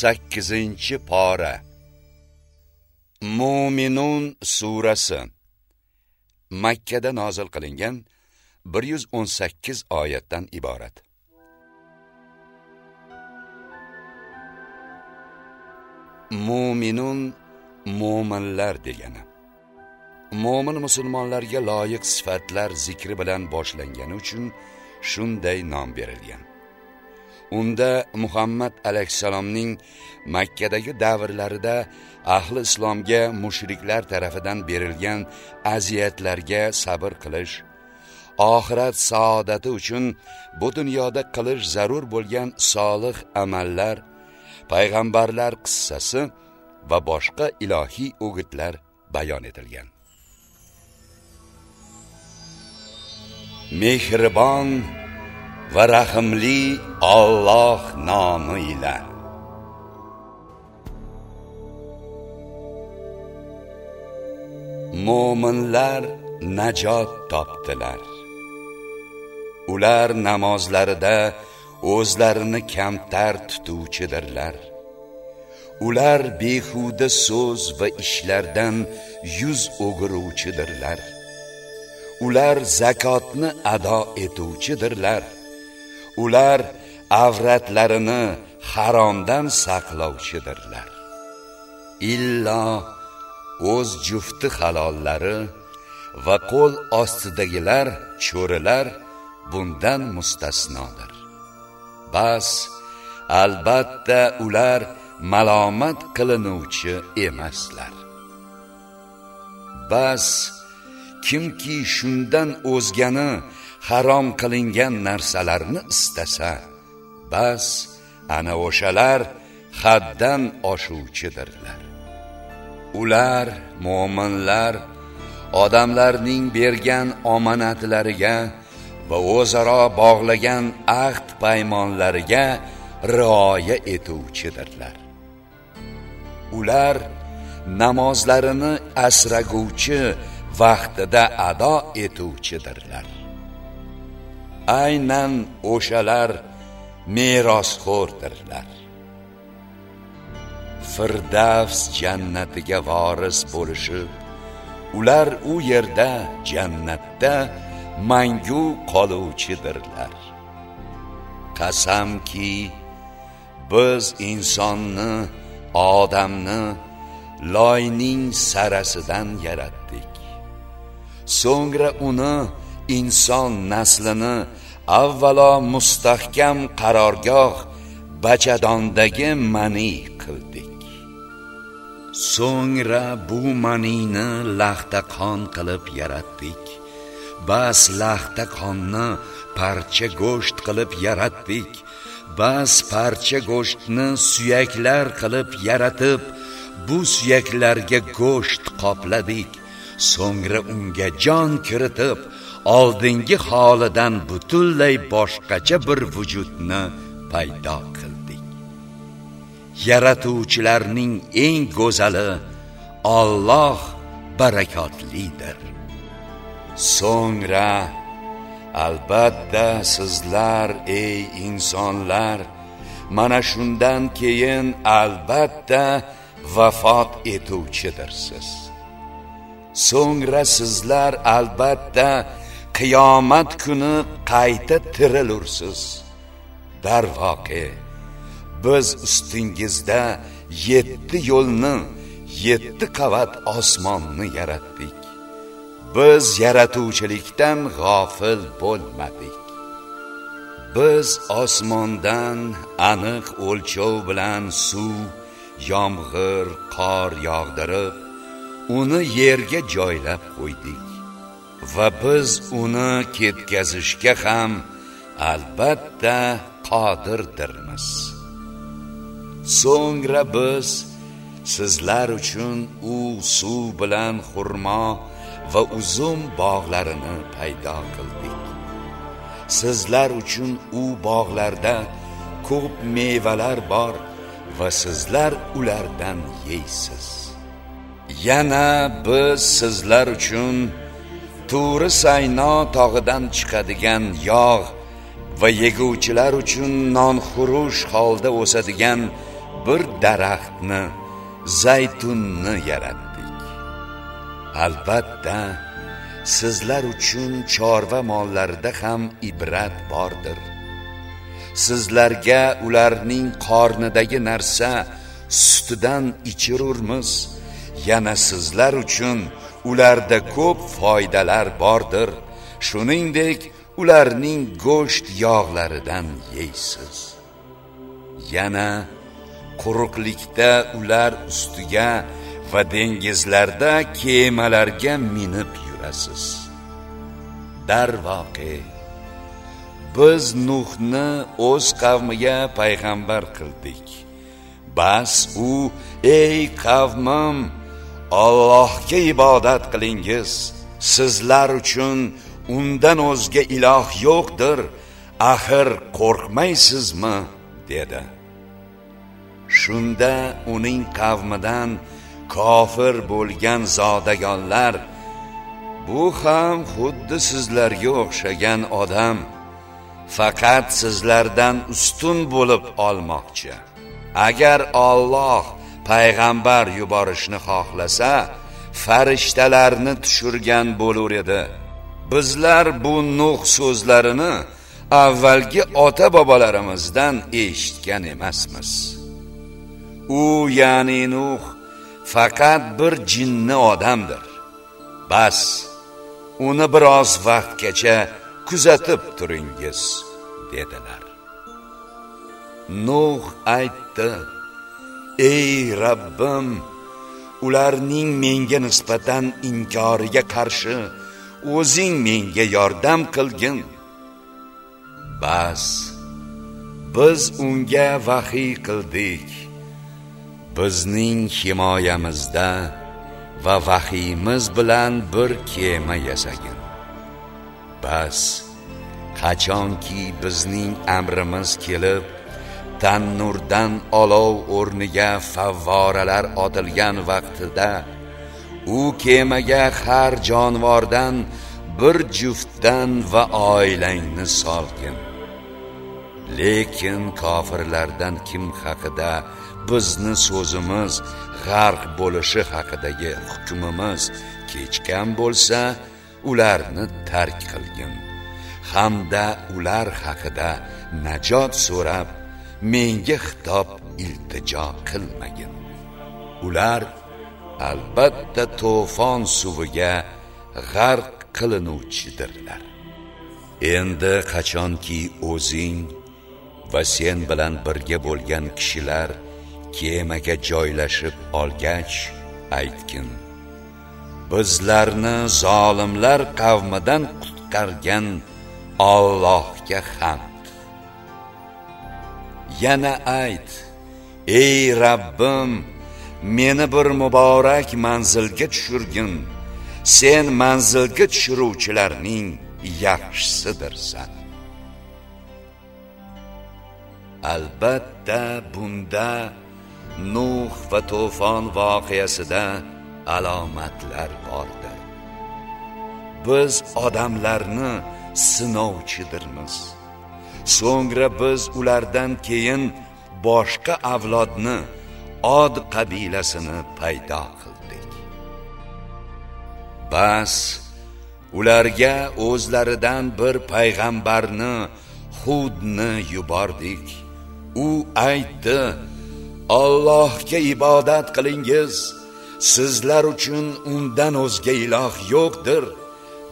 sakkizinchi pora. Mu'minun surasi. Makkada nozil qilingan 118 oyatdan iborat. Mu'minun mu'minlar degani. Mu'min musulmonlarga loyiq sifatlar zikri bilan boshlangani uchun shunday nom berilgan. Unda muhammad alayhissalomning makkadagi davrlarida ahli islomga mushriklar tarafidan berilgan aziyatlarga sabr qilish oxirat saodati uchun bu dunyoda qilish zarur bo'lgan solih amallar payg'ambarlar qissasi va boshqa ilohiy o'gitlar bayon etilgan. Mehribon va rahimli Alloh nomi bilan mo'minlar najot topdilar. Ular namozlarida o'zlarini kamtar tutuvchidirlar. Ular behuda so'z va ishlardan yuz o'giruvchidirlar. Ular zakotni ado etuvchidirlar. Ular avratlarini haromdan saqlovchidirlar. Illo o'z jufti halollari va qo'l ostidagilar cho'rilar bundan mustasnodir. Bas albatta ular malomat qilinuvchi emaslar. Bas kimki shundan o'zgani harom qilingan narsalarni istasa bas ana o'shalar haddan oshuvchidirlar. Ular mo'minlar odamlarning bergan omonatlariga va o'zaro bog'lagan ahd paymonlariga rioya etuvchidirlar. Ular namozlarini asraguvchi vaqtida ado etuvchidirlar. Aynan o'shalar merosxo'rdirlar firdavs jannatiga voris bo'lishib ular u yerda jannatda mangu qoluvchidirlar. Qasamki biz insonni odamni loyning sarasidan yaratdik. So'ngra uni inson naslini avvalo mustahkam qarorgoh bachadondagi mani qildik. So'ngra bu manini laxta qon qilib yaratdik. Bas laxta qonni parcha go'sht qilib yaratdik. Bas parcha go'shtni suyaklar qilib yaratib bu suyaklarga go'sht qopladik. So'ngra unga jon kiritib oldingi holidan butunlay boshqacha bir vujudni paydo qildik. Yaratuvchilarning eng go'zali Alloh barakotlidir. So'ngra albatta sizlar ey insonlar mana shundan keyin albatta vafot etuvchidirsiz. So'ngra sizlar albatta qiyomat kuni qayta tirilursiz. Darvoqe biz ustingizda yetti yo'lni yetti qavat osmonni yaratdik. Biz yaratuvchilikdan g'ofil bo'lmadik. Biz osmondan aniq o'lchov bilan suv yomg'ir qor yog'dirib uni yerga joylab qo'ydik. Va biz uni ketkazishga ham albatta qodirdirmiz. So'ngra biz sizlar uchun u suv bilan xurmo va uzum bog'larini paydo qildik. Sizlar uchun u bog'larda ko'p mevalar bor va sizlar ulardan yeysiz. Yana biz sizlar uchun turi sayno tog'idan chiqadigan yog' va yeguvchilar uchun nonxurush holda o'sadigan bir daraxtni zaytunni yaratdik. Albatta sizlar uchun chorva mollarida ham ibrat bordir. Sizlarga ularning qornidagi narsa sutidan ichirurmiz. Yana sizlar uchun ularda ko'p foydalar bordir. Shuningdek ularning go'sht yog'laridan yeysiz. Yana quruqlikda ular ustiga va dengizlarda kemalarga minib yurasiz. Darvoqe biz nuhni o'z qavmiga payg'ambar qildik. Bas u ey qavmim Allohga ibodat qilingiz. Sizlar uchun undan o'zga iloh yo'qdir. Axir qo'rqmaysizmi? dedi. Shunda uning qavmidan kofir bo'lgan zodagonlar bu ham xuddi sizlarga o'xshagan odam. Faqat sizlardan ustun bo'lib olmoqchi. Agar Alloh payg'ambar yuborishni xohlasa farishtalarni tushirgan bo'lar edi. Bizlar bu nuh so'zlarini avvalgi ota bobolarimizdan eshitgan emasmiz. U ya'ni nuh faqat bir jinni odamdir. Bas uni biroz vaqtgacha kuzatib turingiz dedilar. Nuh aytdi ey rabbim ularning menga nisbatan inkoriga qarshi o'zing menga yordam qilgin. Bas biz unga vahiy qildik. Bizning himoyamizda va vahiyimiz bilan bir kema yasagin. Bas qachonki bizning amrimiz kelib tannurdan olov o'rniga favvoralar otilgan vaqtida u kemaga har jonivordan bir juftdan va oilangni solgin. Lekin kofirlardan kim haqida bizni so'zimiz g'arq bo'lishi haqidagi hukmimiz kechgan bo'lsa ularni tark qilgin. Hamda ular haqida najot so'rab menga xitob iltijo qilmagin. Ular albatta to'fon suviga g'arq qilinuvchidirlar endi qachonki o'zing va sen bilan birga bo'lgan kishilar kemaga joylashib olgach aytgin bizlarni zolimlar qavmidan qutqargan Allohga hamd. Yana ayt ey Rabbim meni bir muborak manzilga tushirgin. Sen manzilga tushiruvchilarning yaxshisidirsan albatta bunda nuh va to'fon voqeasida alomatlar bordir. Biz odamlarni sinovchidirmiz. So'ngra biz ulardan keyin boshqa avlodni od qabilasini paydo qildik. Bas ularga o'zlaridan bir payg'ambarni hudni yubordik. U aytdi Allohga ibodat qilingiz sizlar uchun undan o'zga iloh yo'qdir.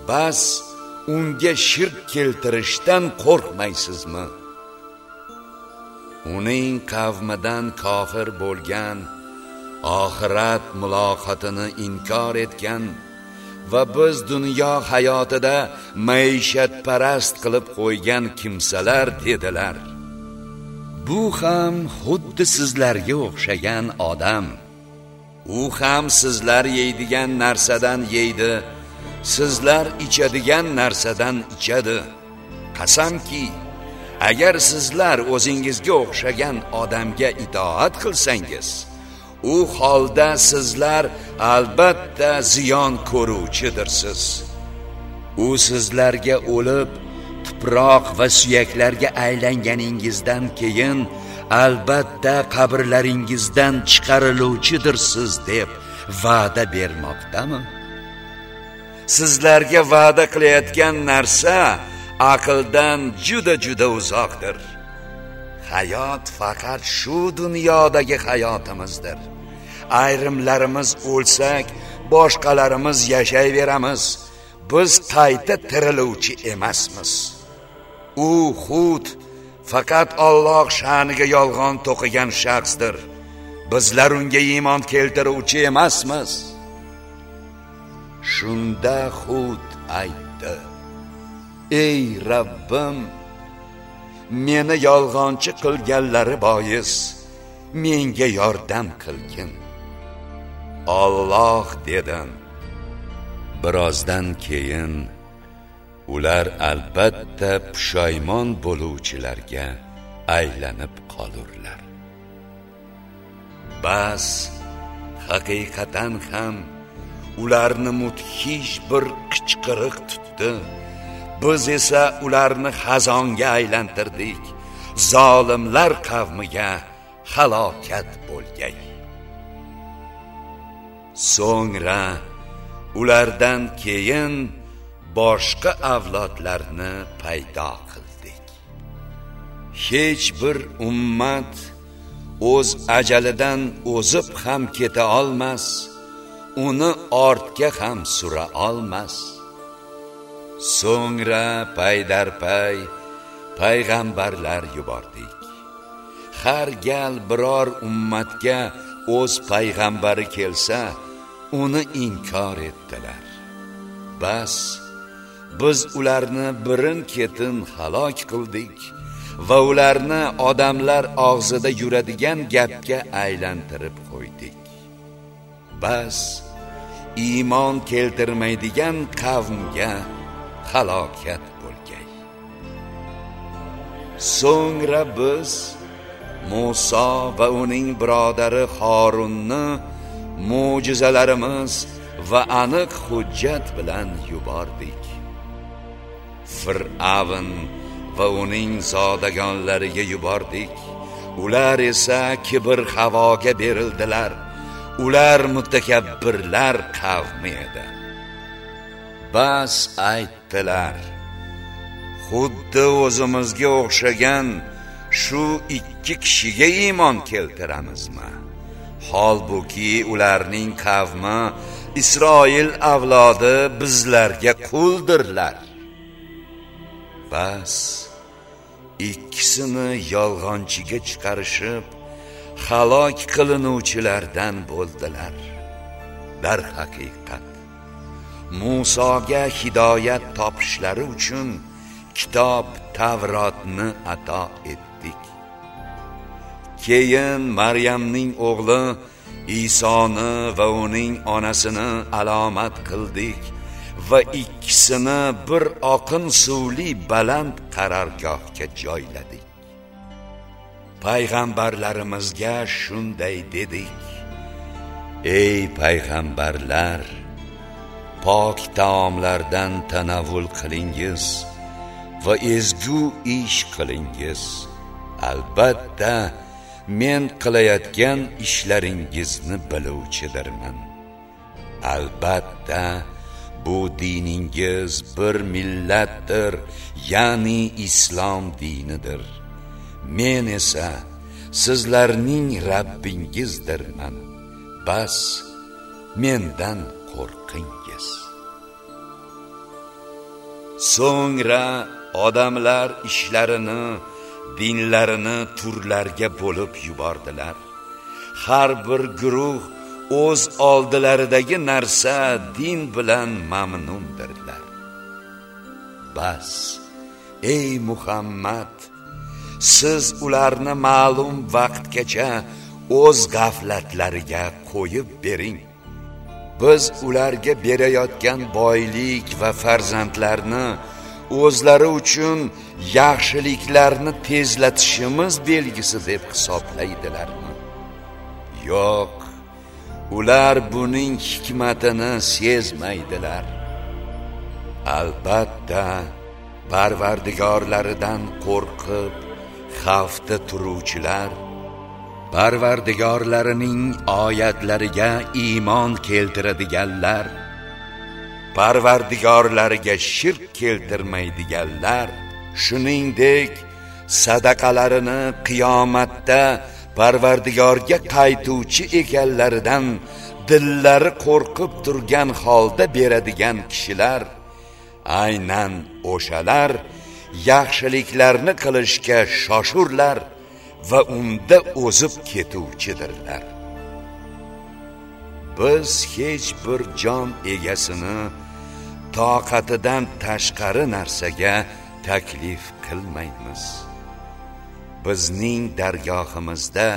Bas unga shirk keltirishdan qo'rqmaysizmi? Uning qavmidan kofir bo'lgan oxirat muloqotini inkor etgan va biz dunyo hayotida maishatparast qilib qo'ygan kimsalar dedilar. Bu ham xuddi sizlarga o'xshagan odam. U ham sizlar yeydigan narsadan yeydi sizlar ichadigan narsadan ichadi. Qasamki agar sizlar o'zingizga o'xshagan odamga itoat qilsangiz u holda sizlar albatta ziyon ko'ruvchidirsiz. U sizlarga o'lib tuproq va suyaklarga aylanganingizdan keyin albatta qabrlaringizdan chiqariluvchidirsiz deb va'da bermoqdami? Sizlarga va'da qilayotgan narsa aqldan juda juda uzoqdir. Hayot faqat shu dunyodagi hayotimizdir. Ayrimlarimiz o'lsak boshqalarimiz yashayveramiz. Biz qayta tiriluvchi emasmiz. U xud faqat Alloh sha'niga yolg'on to'qigan shaxsdir. Bizlar unga iymon keltiruvchi emasmiz. Shunda xud aytdi ey rabbim meni yolg'onchi qilganlari bois menga yordam qilgin. Alloh dedim. Birozdan keyin ular albatta pushaymon bo'luvchilarga aylanib qolurlar. Bas haqiqatan ham ularni mudhish bir qichqiriq tutdi. Biz esa ularni xazonga aylantirdik. Zolimlar qavmiga halokat bo'lgay. So'ngra ulardan keyin boshqa avlodlarni paydo qildik. Hech bir ummat o'z ajalidan o'zib ham keta olmas uni ortga ham sura olmas. So'ngra paydarpay payg'ambarlar yubordik. Har gal biror ummatga o'z payg'ambari kelsa uni inkor etdilar. Bas biz ularni birin ketin halok qildik va ularni odamlar og'zida yuradigan gapga aylantirib qo'ydik. Bas iymon keltirmaydigan qavmga halokat bo'lgay. So'ngra biz Musa va uning birodari Harunni mo'jizalarimiz va aniq hujjat bilan yubordik. Fir'avn va uning zodagonlariga yubordik. Ular esa kibr havoga berildilar. Ular mutakabbirlar qavmi edi. Bas aytdilar xuddi o'zimizga o'xshagan shu ikki kishiga iymon keltiramizmi? Holbuki ularning qavmi isroil avlodi bizlarga quldirlar. Bas ikkisini yolg'onchiga chiqarishib halok qilinuvchilardan bo'ldilar. Darhaqiqat. Musoga hidoyat topishlari uchun kitob Tavrotni ato etdik. Keyin Maryamning o'g'li Isoni va uning onasini alomat qildik va ikkisini bir oqin suvli baland qarorgohga joyladik. Payg'ambarlarimizga shunday dedik. Ey payg'ambarlar pok taomlardan tanavvul qilingiz va ezgu ish qilingiz. Albatta men qilayotgan ishlaringizni biluvchidirman. Albatta bu diningiz bir millatdir ya'ni islom dinidir. Men esa sizlarning rabbingizdirman bas mendan qo'rqingiz. So'ngra odamlar ishlarini dinlarini turlarga bo'lib yubordilar. Har bir guruh o'z oldilaridagi narsa din bilan mamnundirlar. Bas ey muhammad siz ularni ma'lum vaqtgacha o'z g'aflatlariga qo'yib bering. Biz ularga berayotgan boylik va farzandlarni o'zlari uchun yaxshiliklarni tezlatishimiz belgisi deb hisoblaydilarmi? Yo'q ular buning hikmatini sezmaydilar. Albatta parvardigorlaridan qo'rqib xavfda turuvchilar parvardigorlarining oyatlariga iymon keltiradiganlar parvardigorlariga shirk keltirmaydiganlar shuningdek sadaqalarini qiyomatda parvardigorga qaytuvchi ekanlaridan dillari qo'rqib turgan holda beradigan kishilar aynan o'shalar yaxshiliklarni qilishga shoshurlar va unda o'zib ketuvchidirlar. Biz hech bir jon egasini toqatidan tashqari narsaga taklif qilmaymiz. Bizning dargohimizda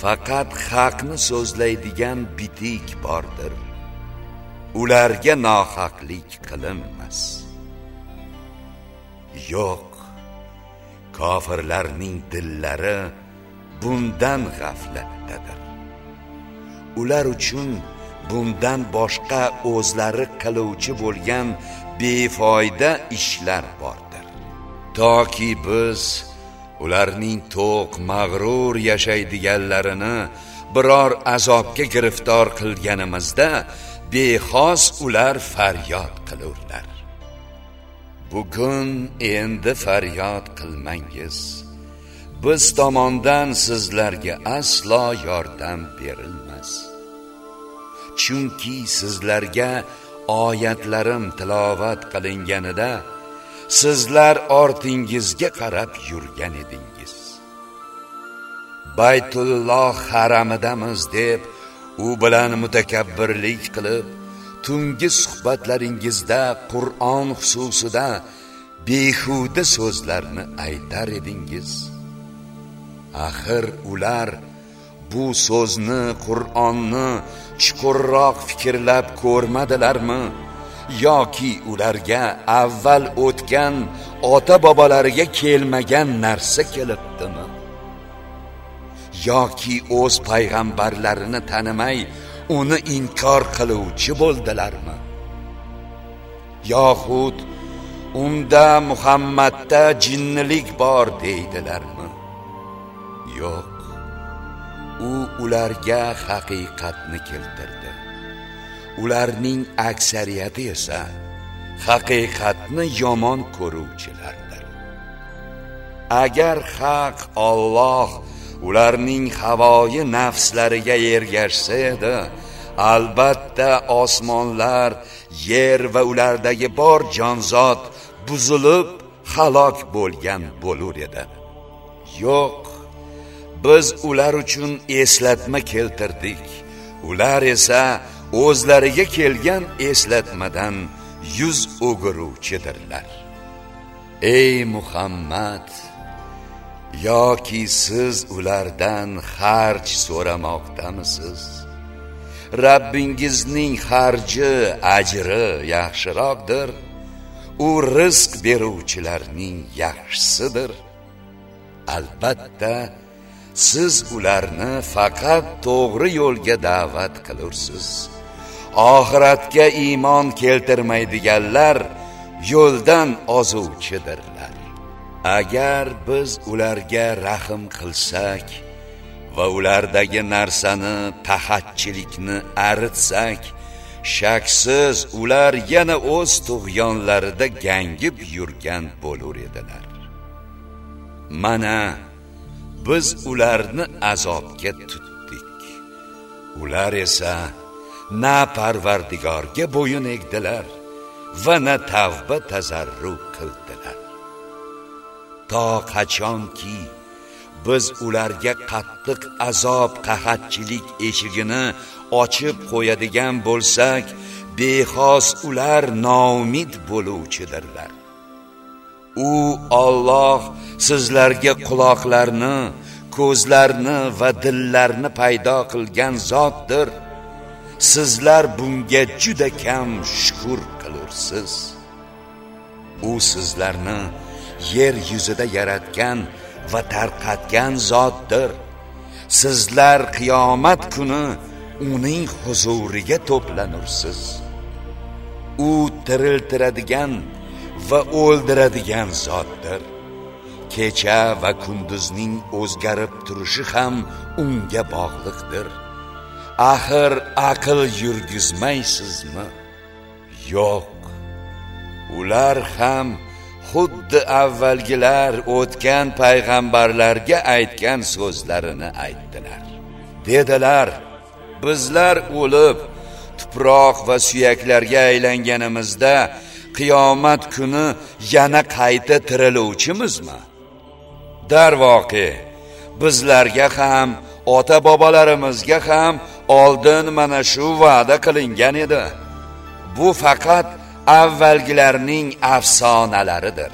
faqat haqni so'zlaydigan bitik bordir. Ularga nohaqlik qilinmas. Yo'q. Kofirlarning dillari bundan g'aflatdadir ular uchun bundan boshqa o'zlari qiluvchi bo'lgan befoyda ishlar bordir. Toki biz ularning to'q mag'rur yashaydiganlarini biror azobga giriftor qilganimizda bexos ular faryod qilurlar. Bugun endi faryod qilmangiz. Biz tomondan sizlarga aslo yordam berilmas. Chunki sizlarga oyatlarim tilovat qilinganida sizlar ortingizga qarab yurgan edingiz. Baytulloh haramidamiz deb u bilan mutakabbirlik qilib tungi suhbatlaringizda qur'on xususida behuda so'zlarni aytar edingiz. Axir ular bu so'zni qur'onni chuqurroq fikrlab ko'rmadilarmi? Yoki ularga avval o'tgan ota bobolariga kelmagan narsa kelibdimi? Yoki o'z payg'ambarlarini tanimay uni inkor qiluvchi bo'ldilarmi? Yoxud unda muhammadda jinnilik bor deydilarmi? Yo'q. U ularga haqiqatni keltirdi. Ularning aksariyati esa haqiqatni yomon ko'ruvchilardir. Agar haq Alloh ularning havoyi nafslariga ergashsa edi albatta osmonlar yer va ulardagi bor jonzot buzilib halok bo'lgan bo'lur edi. Yo'q biz ular uchun eslatma keltirdik. Ular esa o'zlariga kelgan eslatmadan yuz o'giruvchidirlar. Ey muhammad! Yoki siz ulardan xarj so'ramoqdamisiz? Rabbingizning harji ajri yaxshiroqdir. U rizq beruvchilarning yaxshisidir. Albatta siz ularni faqat to'g'ri yo'lga da'vat qilursiz. Oxiratga iymon keltirmaydiganlar yo'ldan ozuvchidirlar. Agar biz ularga rahm qilsak va ulardagi narsani tahatchilikni aritsak shaksiz ular yana o'z tug'yonlarida gangib yurgan bo'lur edilar. Mana biz ularni azobga tutdik. Ular esa na parvardigorga bo'yin egdilar va na tavba tazarru qildilar. To qachonki biz ularga qattiq azob qahatchilik eshigini ochib qo'yadigan bo'lsak bexos ular noumid bo'luvchidirlar. U Alloh sizlarga quloqlarni ko'zlarni va dillarni paydo qilgan zotdir. Sizlar bunga juda kam shukr qilursiz. U sizlarni yer yuzida yaratgan va tarqatgan zotdir. Sizlar qiyomat kuni uning huzuriga to'planursiz. U tiriltiradigan va o'ldiradigan zotdir. Kecha va kunduzning o'zgarib turishi ham unga bog'liqdir. Axir aql yurgizmaysizmi? Yo'q. Ular ham xuddi avvalgilar o'tgan payg'ambarlarga aytgan so'zlarini aytdilar. Dedilar bizlar o'lib tuproq va suyaklarga aylanganimizda qiyomat kuni yana qayta tiriluvchimizmi? Darvoqe bizlarga ham ota bobolarimizga ham oldin mana shu va'da qilingan edi. Bu faqat avvalgilarning afsonalaridir.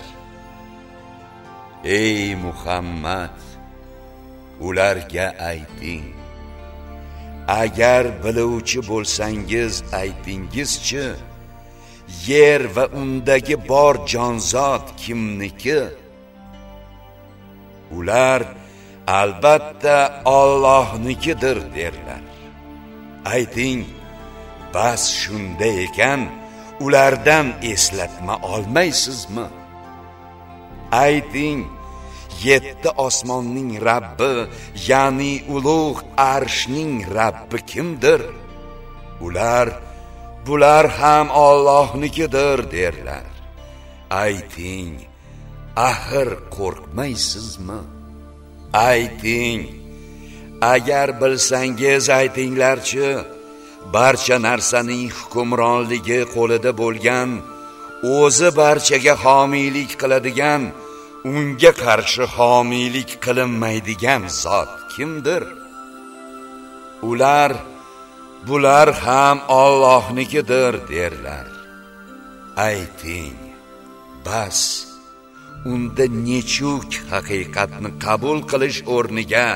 Ey muhammad ularga ayting. Agar biluvchi bo'lsangiz aytingizchi yer va undagi bor jonzot kimniki? Ular albatta Allohnikidir derlar. Ayting bas shunda ekan ulardan eslatma olmaysizmi? Ayting yetti osmonning rabbi ya'ni ulug' arshning rabbi kimdir? Ular bular ham Allohnikidir derlar. Ayting axir qo'rqmaysizmi? Ayting agar bilsangiz aytinglarchi barcha narsaning hukmronligi qo'lida bo'lgan o'zi barchaga homiylik qiladigan unga qarshi homiylik qilinmaydigan zot kimdir? Ular bular ham Allohnikidir derlar. Ayting bas unda nechuk haqiqatni qabul qilish o'rniga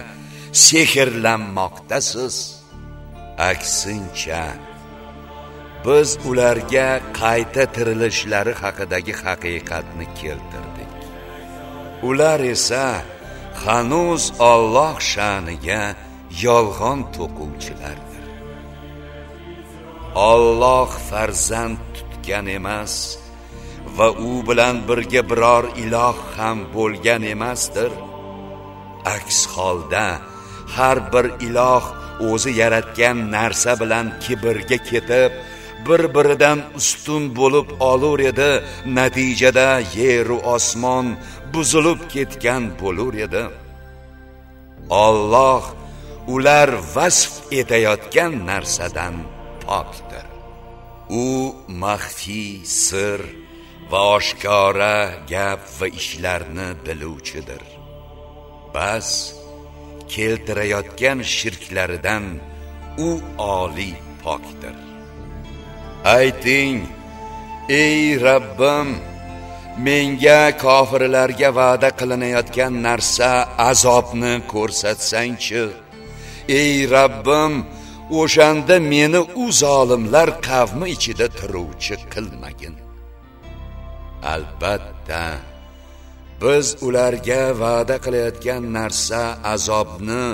sehrlanmoqdasiz? Aksincha biz ularga qayta tirilishlari haqidagi haqiqatni keltirdik. Ular esa hanuz Alloh sha'niga yolg'on to'quvchilardir. Alloh farzand tutgan emas va u bilan birga biror iloh ham bo'lgan emasdir. Aks holda har bir iloh o'zi yaratgan narsa bilan kibrga ketib bir biridan ustun bo'lib olur edi. Natijada yer u osmon buzilib ketgan bo'lur edi. Alloh ular vasf etayotgan narsadan pokdir u maxfiy sir va oshkora gap va ishlarni biluvchidir. Bas keltirayotgan shirklaridan u oliy pokdir. Ayting ey rabbim menga kofirlarga va'da qilinayotgan narsa azobni ko'rsatsangchi? Ey rabbim o'shanda meni u zolimlar qavmi ichida turuvchi qilmagin. Albatta biz ularga va'da qilayotgan narsa azobni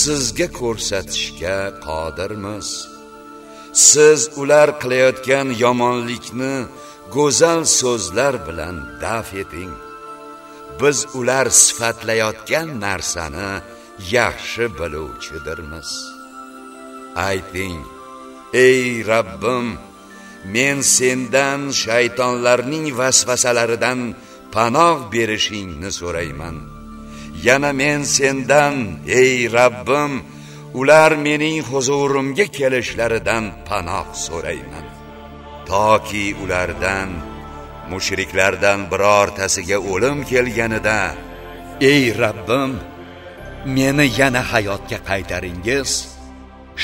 sizga ko'rsatishga qodirmiz. Siz ular qilayotgan yomonlikni go'zal so'zlar bilan daf eting. Biz ular sifatlayotgan narsani yaxshi biluvchidirmiz. Ayting ey rabbim men sendan shaytonlarning vasvasalaridan panoh berishingni so'rayman. Yana men sendan ey rabbim ular mening huzurimga kelishlaridan panoh so'rayman. Toki ulardan mushriklardan birortasiga o'lim kelganida ey rabbim meni yana hayotga qaytaringiz.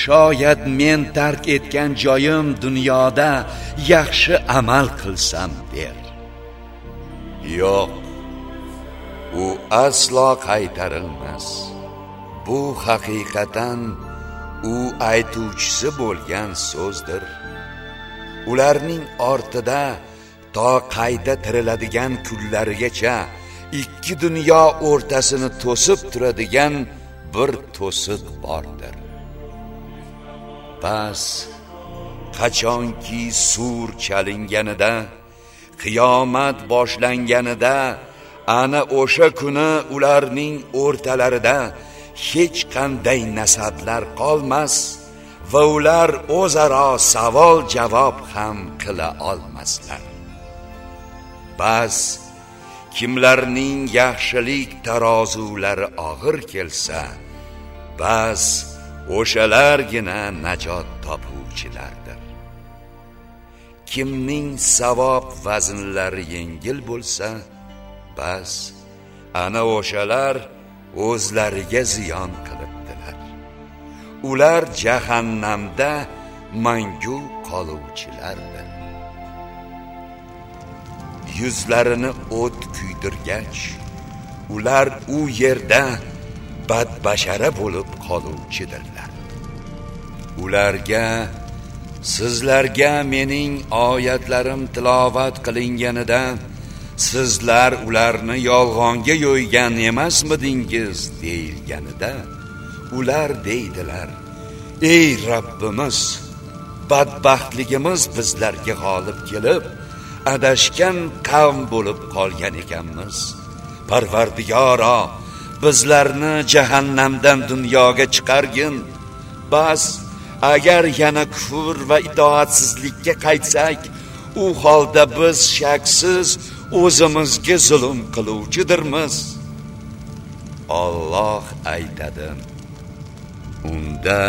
Shoyat men tark etgan joyim dunyoda yaxshi amal qilsam der. Yo'q. U aslo qaytarilmas. Bu haqiqatan u aytuvchisi bo'lgan so'zdir. Ularning ortida to qayta tiriladigan kunlarigacha ikki dunyo o'rtasini to'sib turadigan bir to'siq bordir. Bas qachonki sur chalinganida qiyomat boshlanganida ana o'sha kuni ularning o'rtalarida hech qanday nasablar qolmas va ular o'zaro savol javob ham qila olmaslar. Bas kimlarning yaxshilik tarozulari og'ir kelsa bas o'shalargina najot topuvchilardir. Kimning savob vaznlari yengil bo'lsa bas ana o'shalar o'zlariga ziyon qilibdilar. Ular jahannamda mangu qoluvchilardir. Yuzlarini o't kuydirgach ular u yerda badbashara bo'lib qoluvchidirlar. Ularga sizlarga mening oyatlarim tilovat qilinganida sizlar ularni yolg'onga yo'ygan emasmidingiz deyilganida ular deydilar ey Rabbimiz badbaxtligimiz bizlarga g'olib kelib adashgan qavm bo'lib qolgan ekanmiz. Parvardigoro bizlarni jahannamdan dunyoga chiqargin. Bas agar yana kufr va itoatsizlikka qaytsak u holda biz shaksiz o'zimizga zulm qiluvchidirmiz. Alloh aytadi unda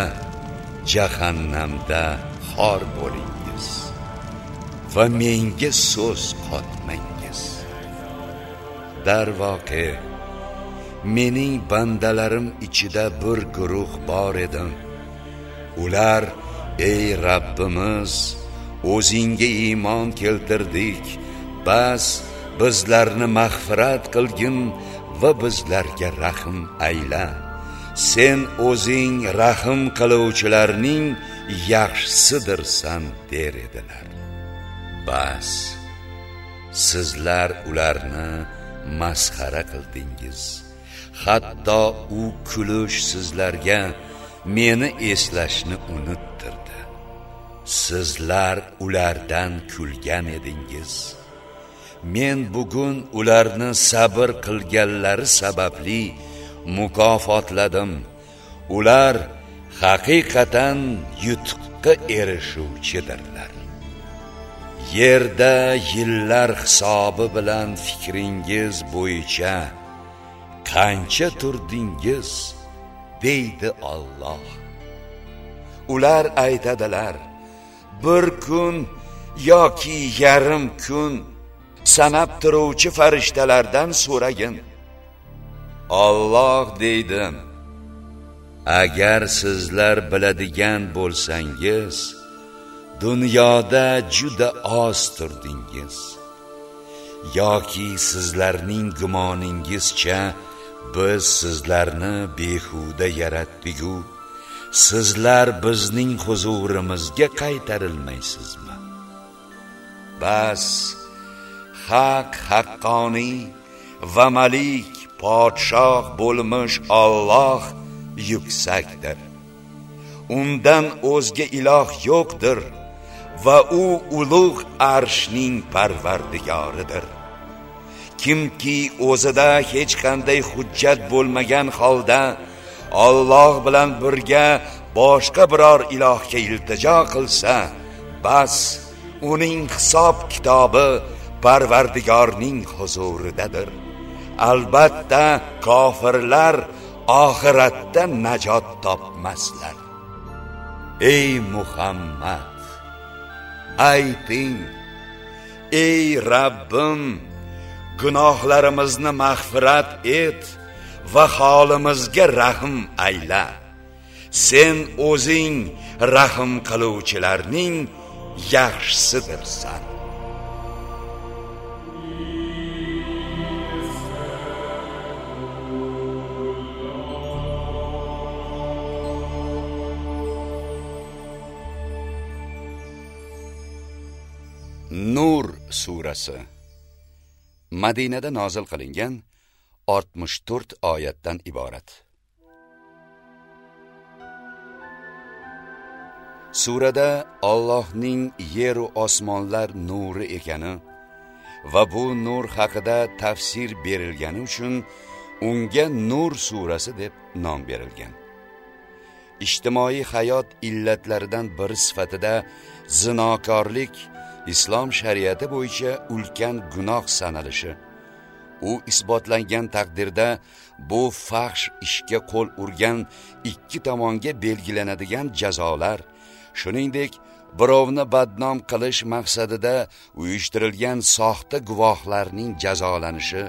jahannamda xor bo'lingiz va menga so'z qotmangiz. Darvoqe mening bandalarim ichida bir guruh bor edi ular ey Rabbimiz o'zingga iymon keltirdik. Bas bizlarni mag'firat qilgin va bizlarga rahm ayla. Sen o'zing rahm qiluvchilarning yaxshisidirsan der edilar. Bas sizlar ularni masxara qildingiz. Hatto u kulish sizlarga meni eslashni unuttirdi. Sizlar ulardan kulgan edingiz. Men bugun ularni sabr qilganlari sababli mukofotladim. Ular haqiqatan yutuqqa erishuvchidirlar. Yerda yillar hisobi bilan fikringiz bo'yicha qancha turdingiz? Deydi Alloh. Ular aytadilar bir kun yoki yarim kun sanab turuvchi farishtalardan so'ragin. Alloh deydi agar sizlar biladigan bo'lsangiz dunyoda juda oz turdingiz. Yoki sizlarning gumoningizcha biz sizlarni behuda yaratdik-u sizlar bizning huzurimizga qaytarilmaysizmi? Bas haq haqqoniy va malik podshoh bo'lmish Alloh yuksakdir. Undan o'zga iloh yo'qdir va u ulug' arshning parvardigoridir. Kimki o'zida hech qanday hujjat bo'lmagan holda Alloh bilan birga boshqa biror ilohga iltijo qilsa bas uning hisob kitobi parvardigorning huzuridadir. Albatta kofirlar oxiratda najot topmaslar. Ey muhammad ayting ey rabbim gunohlarimizni mag'firat et va holimizga rahm ayla. Sen o'zing rahm qiluvchilarning yaxshisidirsan. Nur surasi. Madinada nozil qilingan 64 oyatdan iborat. Surada Allohning yer va osmonlar nuri ekani va bu nur haqida tafsir berilgani uchun unga nur surasi deb nom berilgan. Ijtimoiy hayot illatlaridan biri sifatida zinokorlik islom shariati bo'yicha ulkan gunoh sanalishi. U isbotlangan taqdirda bu faxsh ishga qo'l urgan ikki tomonga belgilanadigan jazolar shuningdek birovni badnom qilish maqsadida uyushtirilgan soxta guvohlarning jazolanishi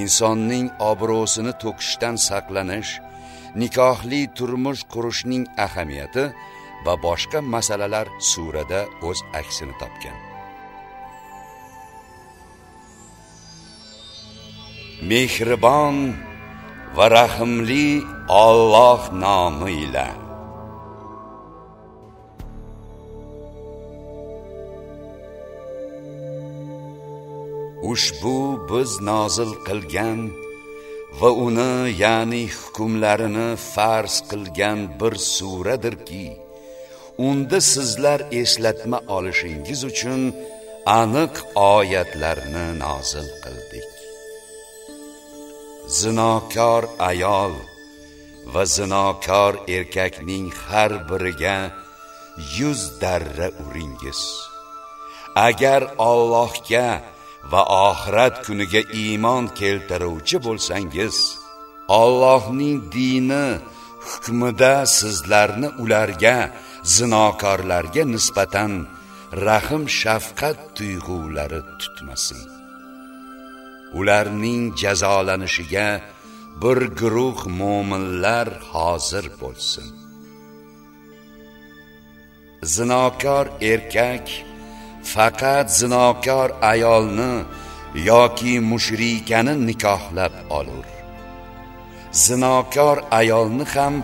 insonning obro'sini to'kishdan saqlanish nikohli turmush qurishning ahamiyati va boshqa masalalar surada o'z aksini topgan. Mehribon va rahimli Alloh nomi ila. Ushbu biz nozil qilgan va uni ya'ni hukmlarini farz qilgan bir suradirki unda sizlar eslatma olishingiz uchun aniq oyatlarni nozil qildik. Zinokor ayol va zinokor erkakning har biriga yuz darra uringiz. Agar Allohga va oxirat kuniga iymon keltiruvchi bo'lsangiz Allohning dini hukmida sizlarni ularga zinokorlarga nisbatan rahim shafqat tuyg'ulari tutmasin. Ularning jazolanishiga bir guruh mo'minlar hozir bo'lsin. Zinokor erkak faqat zinokor ayolni yoki mushrikani nikohlab olur. Zinokor ayolni ham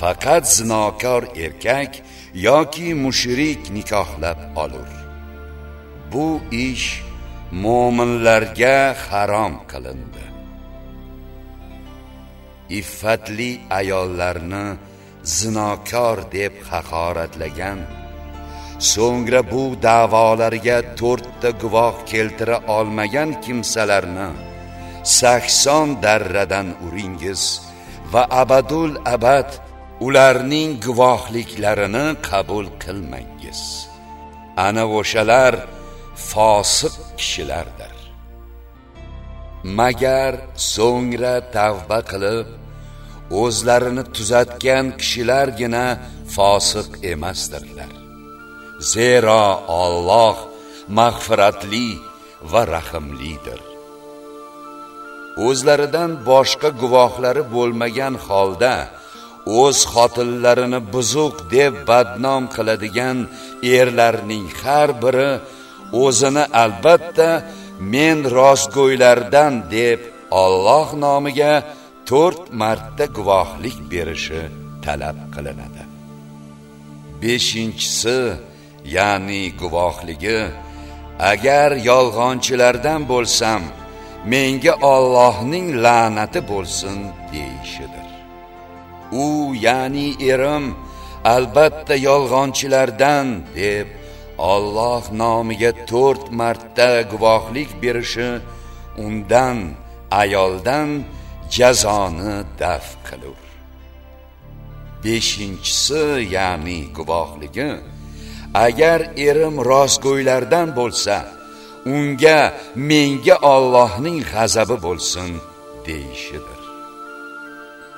faqat zinokor erkak yoki mushrik nikohlab olur. Bu ish mo'minlarga harom qilindi. Iffatli ayollarni zinokor deb haqoratlagan so'ngra bu da'volariga to'rtta guvoh keltira olmagan kimsalarni sakson darradan uringiz va abadul abad ularning guvohliklarini qabul qilmangiz. Ana o'shalar fosiq kishilardir. Magar so'ngra tavba qilib o'zlarini tuzatgan kishilargina fosiq emasdirlar. Zero Alloh mag'firatli va rahimlidir. O'zlaridan boshqa guvohlari bo'lmagan holda o'z xotinlarini buzuq deb badnom qiladigan erlarning har biri o'zini albatta men rostgo'ylardan deb Alloh nomiga to'rt marta guvohlik berishi talab qilinadi. Beshinchisi ya'ni guvohligi agar yolg'onchilardan bo'lsam menga Allohning la'nati bo'lsin deyishidir. U ya'ni erim albatta yolg'onchilardan deb Alloh nomiga to'rt marta guvohlik berishi undan ayoldan jazoni daf qilur. Beshinchisi ya'ni guvohligi agar erim rostgo'ylardan bo'lsa unga menga Allohning g'azabi bo'lsin deyishidir.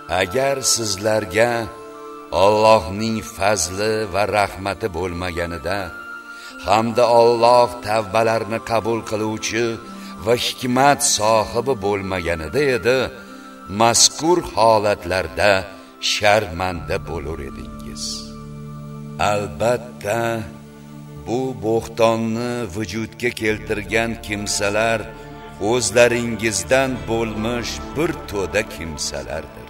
Agar sizlarga Allohning fazli va rahmati bo'lmaganida hamda Alloh tavbalarni qabul qiluvchi va hikmat sohibi bo'lmaganida edi mazkur holatlarda sharmanda bo'lar edingiz. Albatta bu bo'xtonni vujudga keltirgan kimsalar o'zlaringizdan bo'lmish bir to'da kimsalardir.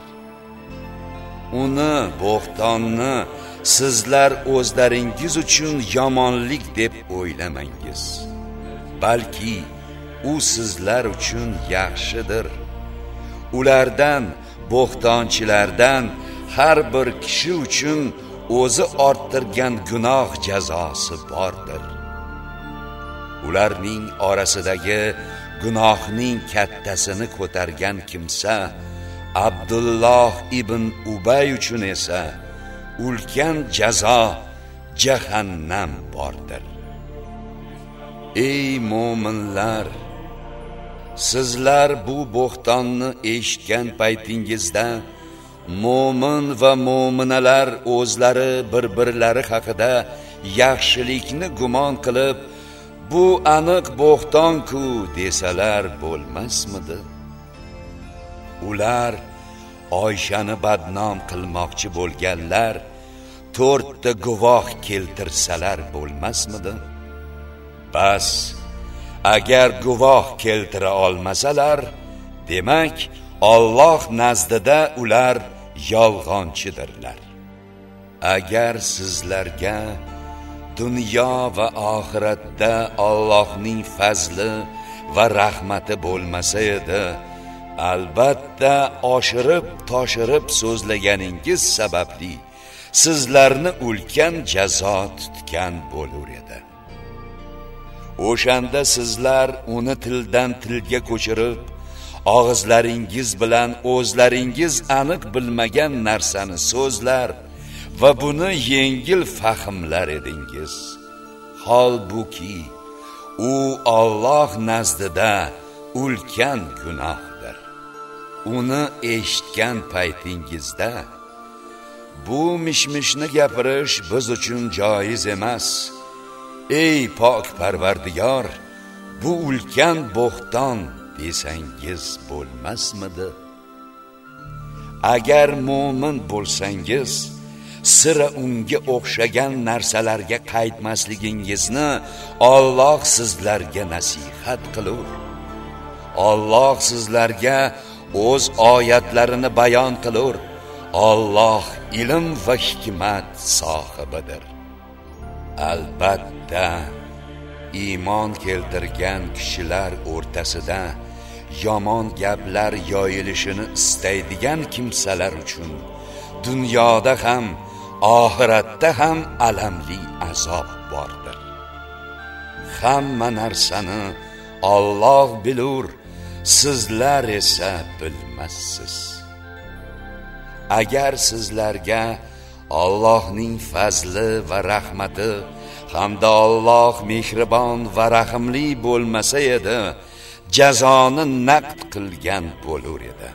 Uni bo'xtonni sizlar o'zlaringiz uchun yomonlik deb o'ylamangiz. Balki u sizlar uchun yaxshidir. Ulardan bo'xtonchilardan har bir kishi uchun o'zi orttirgan gunoh jazosi bordir. Ularning orasidagi gunohning kattasini ko'targan kimsa abdulloh ibn ubay uchun esa ulkan jazo jahannam bordir. Ey mo'minlar sizlar bu bo'xtonni eshitgan paytingizda mo'min va mo'minalar o'zlari bir birlari haqida yaxshilikni gumon qilib bu aniq bo'xtonku desalar bo'lmasmidi? Ular oyshani badnom qilmoqchi bo'lganlar to'rtta guvoh keltirsalar bo'lmasmidi? Bas agar guvoh keltira olmasalar demak Alloh nazdida ular yolg'onchidirlar. Agar sizlarga dunyo va oxiratda Allohning fazli va rahmati bo'lmasa edi albatta oshirib toshirib so'zlaganingiz sababli sizlarni ulkan jazo tutgan bo'lar edi. O'shanda sizlar uni tildan tilga ko'chirib og'izlaringiz bilan o'zlaringiz aniq bilmagan narsani so'zlar va buni yengil fahmlar edingiz. Holbuki u Alloh nazdida ulkan gunohdir uni eshitgan paytingizda bu mishmishni gapirish biz uchun joiz emas. Ey pok parvardigor bu ulkan bo'xton desangiz bo'lmasmidi? Agar mo'min bo'lsangiz sira unga o'xshagan narsalarga qaytmasligingizni Alloh sizlarga nasihat qilur. Alloh sizlarga o'z oyatlarini bayon qilur. Alloh ilm va hikmat sohibidir. Albatta iymon keltirgan kishilar o'rtasida yomon gaplar yoyilishini istaydigan kimsalar uchun dunyoda ham oxiratda ham alamli azob bordir. Hamma narsani Alloh bilur sizlar esa bilmassiz. Agar sizlarga Allohning fazli va rahmati hamda Alloh mehribon va rahimli bo'lmasa edi jazoni naqd qilgan bo'lar edi.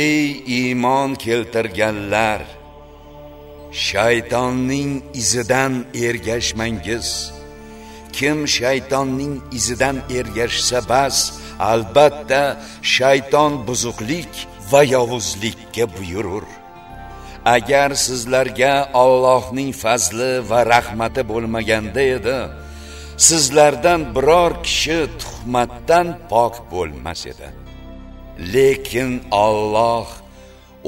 Ey iymon keltirganlar shaytonning izidan ergashmangiz. Kim shaytonning izidan ergashsa bas albatta shayton buzuqlik va yovuzlikka buyurur. Agar sizlarga Allohning fazli va rahmati bo'lmaganda edi sizlardan biror kishi tuhmatdan pok bo'lmas edi. Lekin Alloh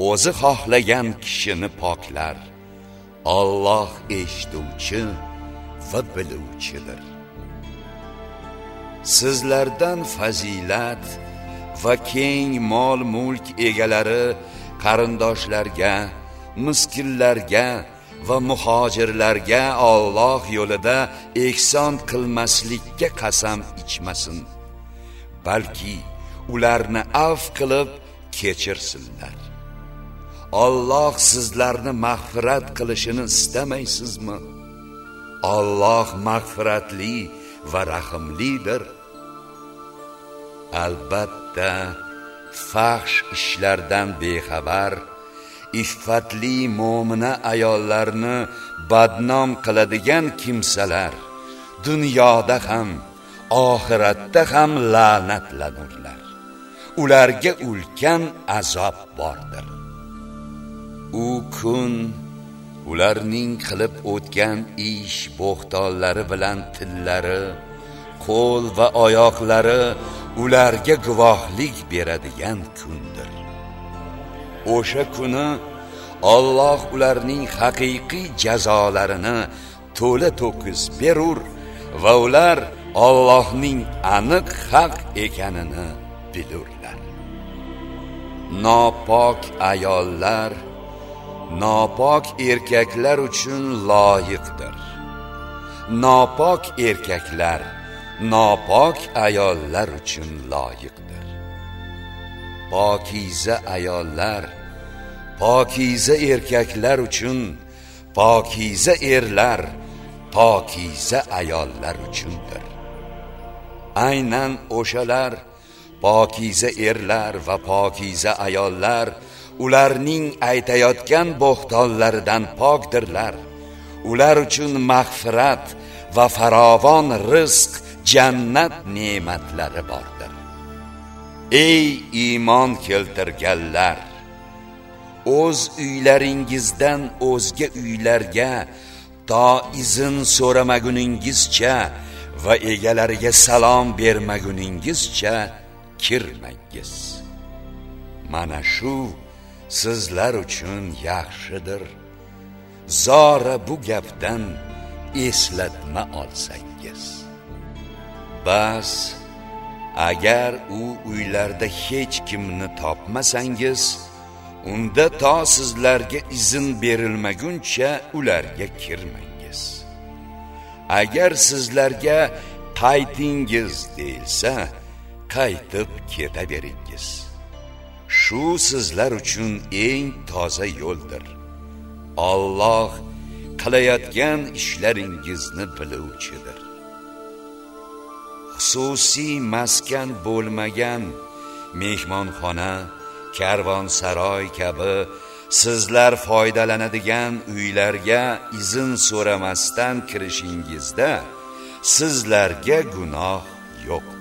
o'zi xohlagan kishini poklar. Alloh eshituvchi va biluvchidir. Sizlardan fazilat va keng mol mulk egalari qarindoshlarga miskinlarga va muhojirlarga Alloh yo'lida ehson qilmaslikka qasam ichmasin balki ularni af qilib kechirsinlar. Alloh sizlarni mag'firat qilishini istamaysizmi? Alloh mag'firatli va rahimlidir albatta fahsh ishlardan bexabar iffatli mo'mina ayollarni badnom qiladigan kimsalar dunyoda ham oxiratda ham la'natlanurlar. Ularga ulkan azob bordir. U kun ularning qilib o'tgan ish bo'xtonlari bilan tillari qo'l va oyoqlari ularga guvohlik beradigan kundir. O'sha kuni Alloh ularning haqiqiy jazolarini to'la to'kis berur va ular Allohning aniq haq ekanini bilurlar. Nopok ayollar nopok erkaklar uchun loyiqdir nopok erkaklar nopok ayollar uchun loyiqdir. Pokiza ayollar pokiza erkaklar uchun pokiza erlar pokiza ayollar uchundir. Aynan o'shalar pokiza erlar va pokiza ayollar ularning aytayotgan bo'xtonlaridan pokdirlar. Ular uchun mag'firat va farovon rizq jannat ne'matlari bordir. Ey iymon keltirganlar o'z uylaringizdan o'zga uylarga to izn so'ramaguningizcha va egalariga salom bermaguningizcha kirmangiz. Mana shu sizlar uchun yaxshidir. Zora bu gapdan eslatma olsangiz. Bas agar u uylarda hech kimni topmasangiz unda to sizlarga izn berilmaguncha ularga kirmangiz. Agar sizlarga qaytingiz deyilsa qaytib ketavering shu sizlar uchun eng toza yo'ldir. Alloh qilayotgan ishlaringizni biluvchidir. Xususiy maskan bo'lmagan mehmonxona karvonsaroy kabi sizlar foydalanadigan uylarga izn so'ramasdan kirishingizda sizlarga gunoh yo'q.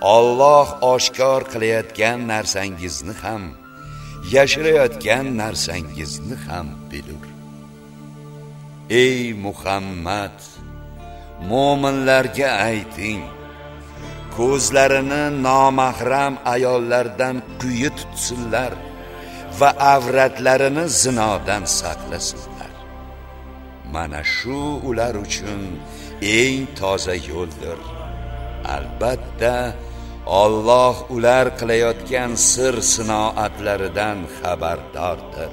Alloh oshkor qilayotgan narsangizni ham yashirayotgan narsangizni ham bilur. Ey muhammad mo'minlarga ayting ko'zlarini nomahram ayollardan quyi tutsinlar va avratlarini zinodan saqlasinlar. Mana shu ular uchun eng toza yo'ldir. Albatta Alloh ular qilayotgan sir sinoatlaridan xabardordir.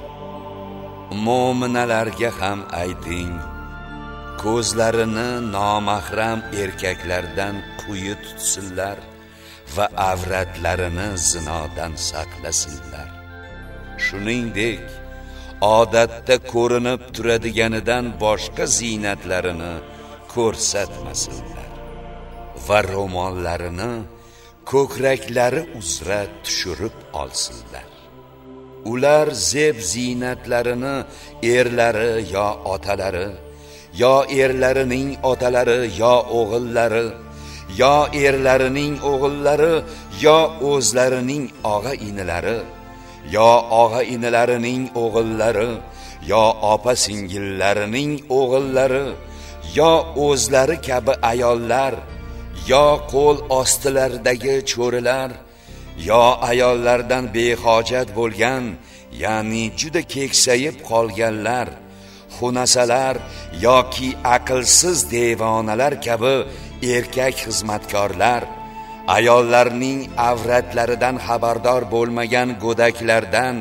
Mo'minalarga ham ayting ko'zlarini nomahram erkaklardan quyi tutsinlar va avratlarini zinodan saqlasinlar. Shuningdek odatda ko'rinib turadiganidan boshqa ziynatlarini ko'rsatmasinlar va ro'mollarini ko'kraklari uzra tushirib olsinlar. Ular zeb ziynatlarini erlari yo otalari yo erlarining otalari yo o'g'illari yo erlarining o'g'illari yo o'zlarining og'a inilari yo og'a inilarining o'g'illari yo opa singillarining o'g'illari yo o'zlari kabi ayollar yo qo'l ostilaridagi cho'rilar yo ayollardan behojat bo'lgan ya'ni juda keksayib qolganlar xunasalar yoki aqlsiz devonalar kabi erkak xizmatkorlar ayollarning avratlaridan xabardor bo'lmagan go'daklardan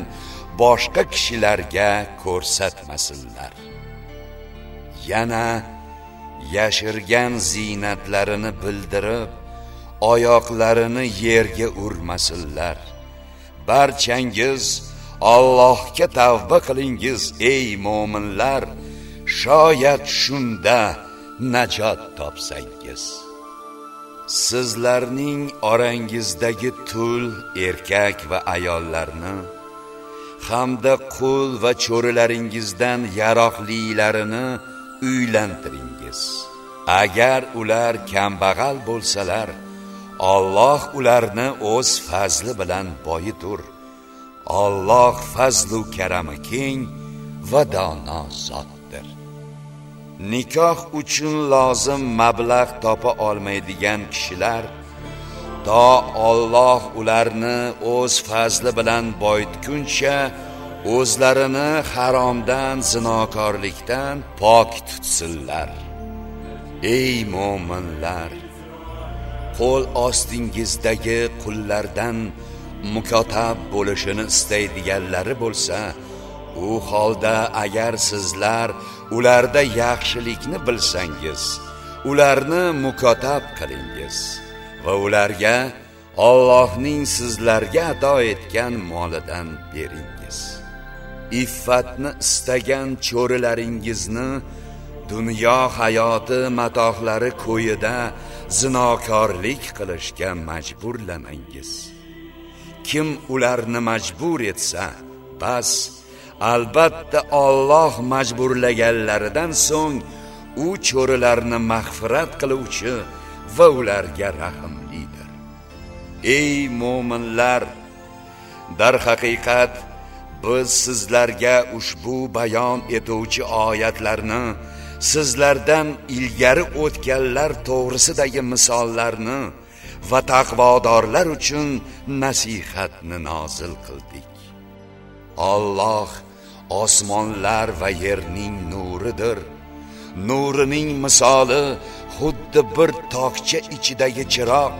boshqa kishilarga ko'rsatmasinlar. Yana yashirgan ziynatlarini bildirib oyoqlarini yerga urmasinlar. Barchangiz Allohga tavba qilingiz ey mo'minlar. Shoyat shunda najot topsangiz. Sizlarning orangizdagi tul erkak va ayollarni hamda qul va cho'rilaringizdan yaroqlilarini uylantiringiz agar ular kambag'al bo'lsalar Alloh ularni o'z fazli bilan boyitur Alloh fazlu karami keng va dono zotdir. Nikoh uchun lozim mablag' topa olmaydigan kishilar to Alloh ularni o'z fazli bilan boyitguncha o'zlarini haromdan zinokorlikdan pok tutsinlar. Ey mo'minlar qo'l ostingizdagi qullardan mukotab bo'lishini istaydiganlari bo'lsa u holda agar sizlar ularda yaxshilikni bilsangiz ularni mukotab qilingiz va ularga Allohning sizlarga ato etgan molidan beringiz. Iffatni istagan cho'rilaringizni dunyo hayoti matohlari ko'yida zinokorlik qilishga majburlamangiz kim ularni majbur etsa bas albatta Alloh majburlaganlaridan so'ng u cho'rilarni mag'firat qiluvchi va ularga rahimlidir ey mo'minlar darhaqiqat biz sizlarga ushbu bayon etuvchi oyatlarni sizlardan ilgari o'tganlar to'g'risidagi misollarni va taqvodorlar uchun nasihatni nozil qildik. Alloh osmonlar va yerning nuridir. Nurining misoli xuddi bir tokcha ichidagi chiroq.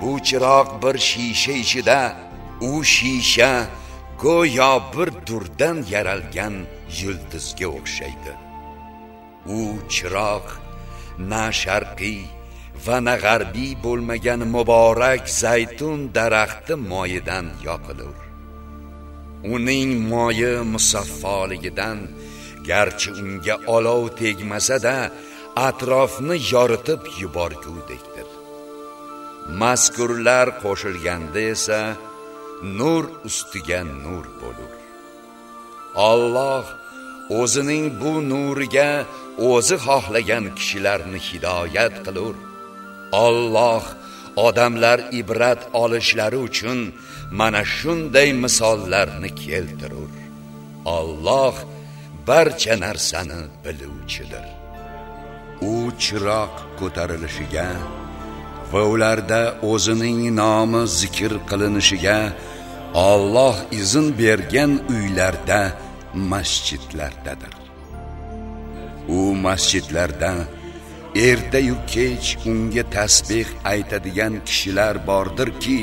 Bu chiroq bir shisha ichida u shisha go'yo bir durdan yaralgan yulduzga o'xshaydi. U chiroq na sharqiy va na g'arbiy bo'lmagan muborak zaytun daraxti moyidan yoqilur uning moyi musaffoligidan garchi unga olov tegmasa-da atrofni yoritib yuborgudekdir. Mazkurlar qo'shilganda esa nur ustiga nur bo'lur. Alloh o'zining bu nuriga o'zi xohlagan kishilarni hidoyat qilur. Alloh odamlar ibrat olishlari uchun mana shunday misollarni keltirur. Alloh barcha narsani biluvchidir. U chiroq ko'tarilishiga va ularda o'zining nomi zikr qilinishiga Alloh izn bergan uylarda masjidlardadir. U masjidlarda ertayu kech unga tasbih aytadigan kishilar bordirki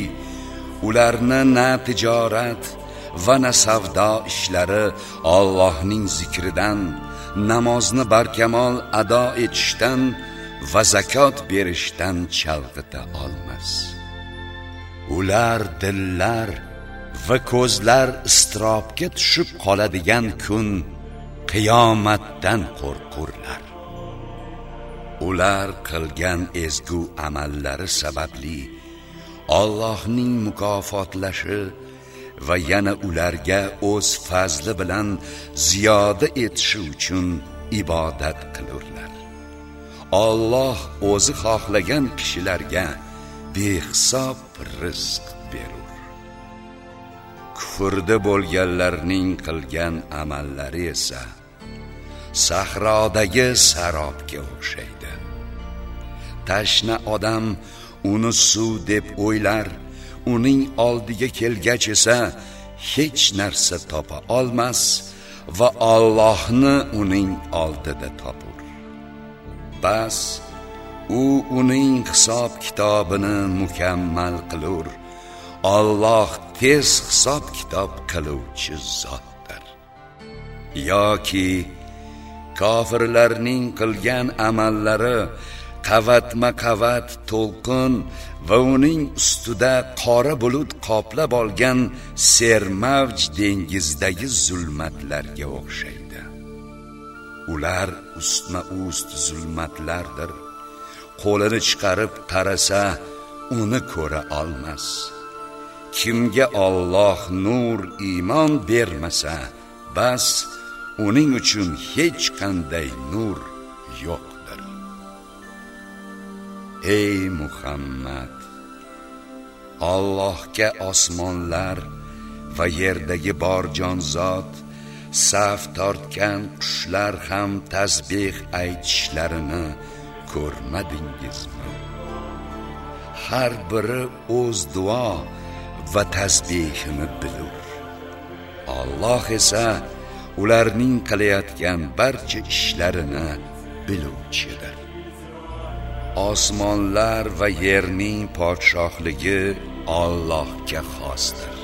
ularni na tijorat va na savdo ishlari Allohning zikridan namozni barkamol ado etishdan va zakot berishdan chalg'ita olmas. Ular dillar va ko'zlar istirobga tushib qoladigan kun qiyomatdan qo'rqurlar. Ular qilgan ezgu amallari sababli Allohning mukofotlashi va yana ularga o'z fazli bilan ziyoda etishi uchun ibodat qilurlar. Alloh o'zi xohlagan kishilarga behisob rizq berur. Kufrda bo'lganlarning qilgan amallari esa sahrodagi sarobga o'xshaydi. Tashna odam uni suv deb o'ylar uning oldiga kelgach esa hech narsa topa olmas va Allohni uning oldida topur. Bas u uning hisob kitobini mukammal qilur Alloh tez hisob kitob qiluvchi zotdir. Yoki kofirlarning qilgan amallari qavatma qavat to'lqin va uning ustida qora bulut qoplab olgan sermavj dengizdagi zulmatlarga o'xshaydi. Ular ustma ust zulmatlardir. Qo'lini chiqarib qarasa uni ko'ra olmas. Kimga Alloh nur iymon bermasa bas uning uchun hech qanday nur yo'qdir. Ey muhammad Allohga osmonlar va yerdagi bor jonzot saf tortgan qushlar ham tasbih aytishlarini ko'rmadingizmi? Har biri o'z duo va tasbihini bilur Alloh esa ularning qilayotgan barcha ishlarini biluvchidir. Osmonlar va yerning podshohligi Allohga xosdir.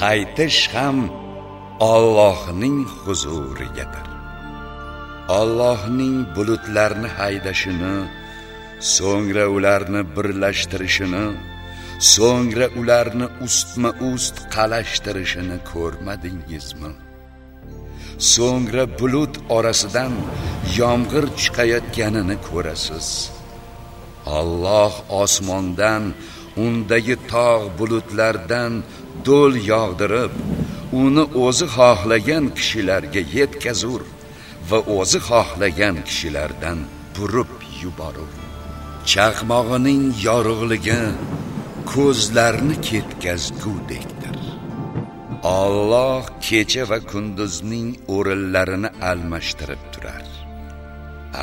Qaytish ham Allohning huzurigadir. Allohning bulutlarni haydashini so'ngra ularni birlashtirishini so'ngra ularni ustma ust qalashtirishini ko'rmadingizmi? So'ngra bulut orasidan yomg'ir chiqayotganini ko'rasiz. Alloh osmondan undagi tog' bulutlardan do'l yog'dirib uni o'zi xohlagan kishilarga yetkazur va o'zi xohlagan kishilardan burib yuborur. Chaqmog'ining yorug'ligi ko'zlarni ketkazgudekdir Alloh kecha va kunduzning o'rinlarini almashtirib turar.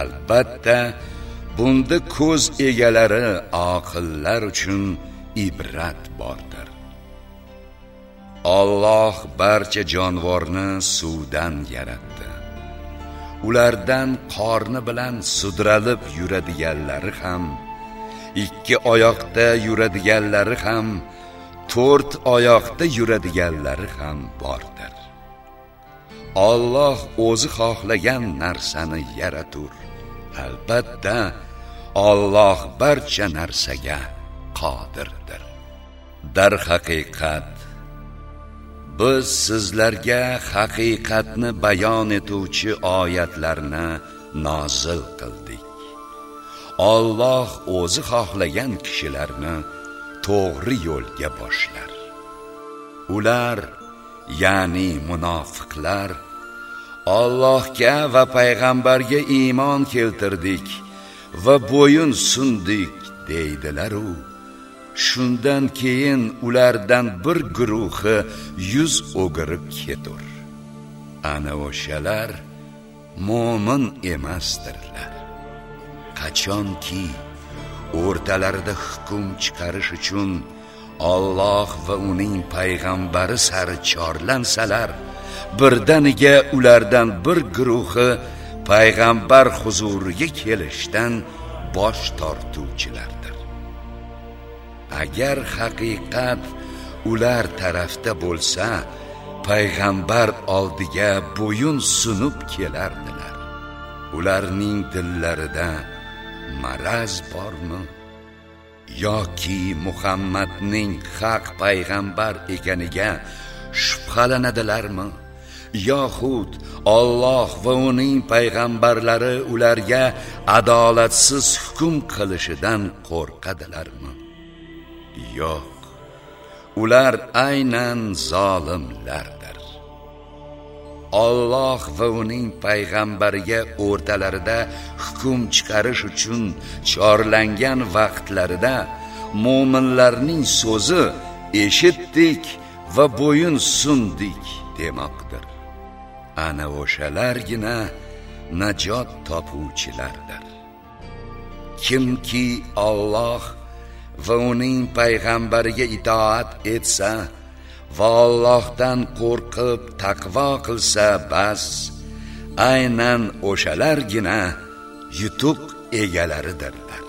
Albatta bunda ko'z egalari oqillar uchun ibrat bordir. Alloh barcha jonivorni suvdan yaratdi. Ulardan qorni bilan sudralib yuradiganlari ham ikki oyoqda yuradiganlari ham to'rt oyoqda yuradiganlari ham bordir. Alloh o'zi xohlagan narsani yaratur. Albatta Alloh barcha narsaga qodirdir. Dar haqiqat biz sizlarga haqiqatni bayon etuvchi oyatlarni nozil qildik. Alloh o'zi xohlagan kishilarni to'g'ri yo'lga boshlar. Ular ya'ni munofiqlar Allohga va payg'ambarga iymon keltirdik va bo'yin sundik deydilar u. Shundan keyin ulardan bir guruhi yuz o'girib ketur. Ana o'shalar mo'min emasdirlar. Qachonki o'rtalarida hukm chiqarish uchun Alloh va uning payg'ambari sari chorlansalar birdaniga ulardan bir guruhi payg'ambar huzuriga kelishdan bosh tortuvchilardir. Agar haqiqat ular tarafda bo'lsa payg'ambar oldiga bo'yun sunib kelardilar. Ularning dillarida maraz bormi? Yoki muhammadning haq payg'ambar ekaniga shubhalanadilarmi? Yoxud Alloh va uning payg'ambarlari ularga adolatsiz hukm qilishidan qo'rqadilarmi? Yo'q. Ular aynan zolimlar. Alloh va uning payg'ambariga o'rtalarida hukm chiqarish uchun chorlangan vaqtlarida mu'minlarning so'zi eshitdik va bo'yin sundik demoqdir. Ana o'shalargina najot topuvchilardir. Kimki Alloh va uning payg'ambariga itoat etsa va Allohdan qo'rqib taqvo qilsa bas aynan o'shalargina yutuq egalaridirlar.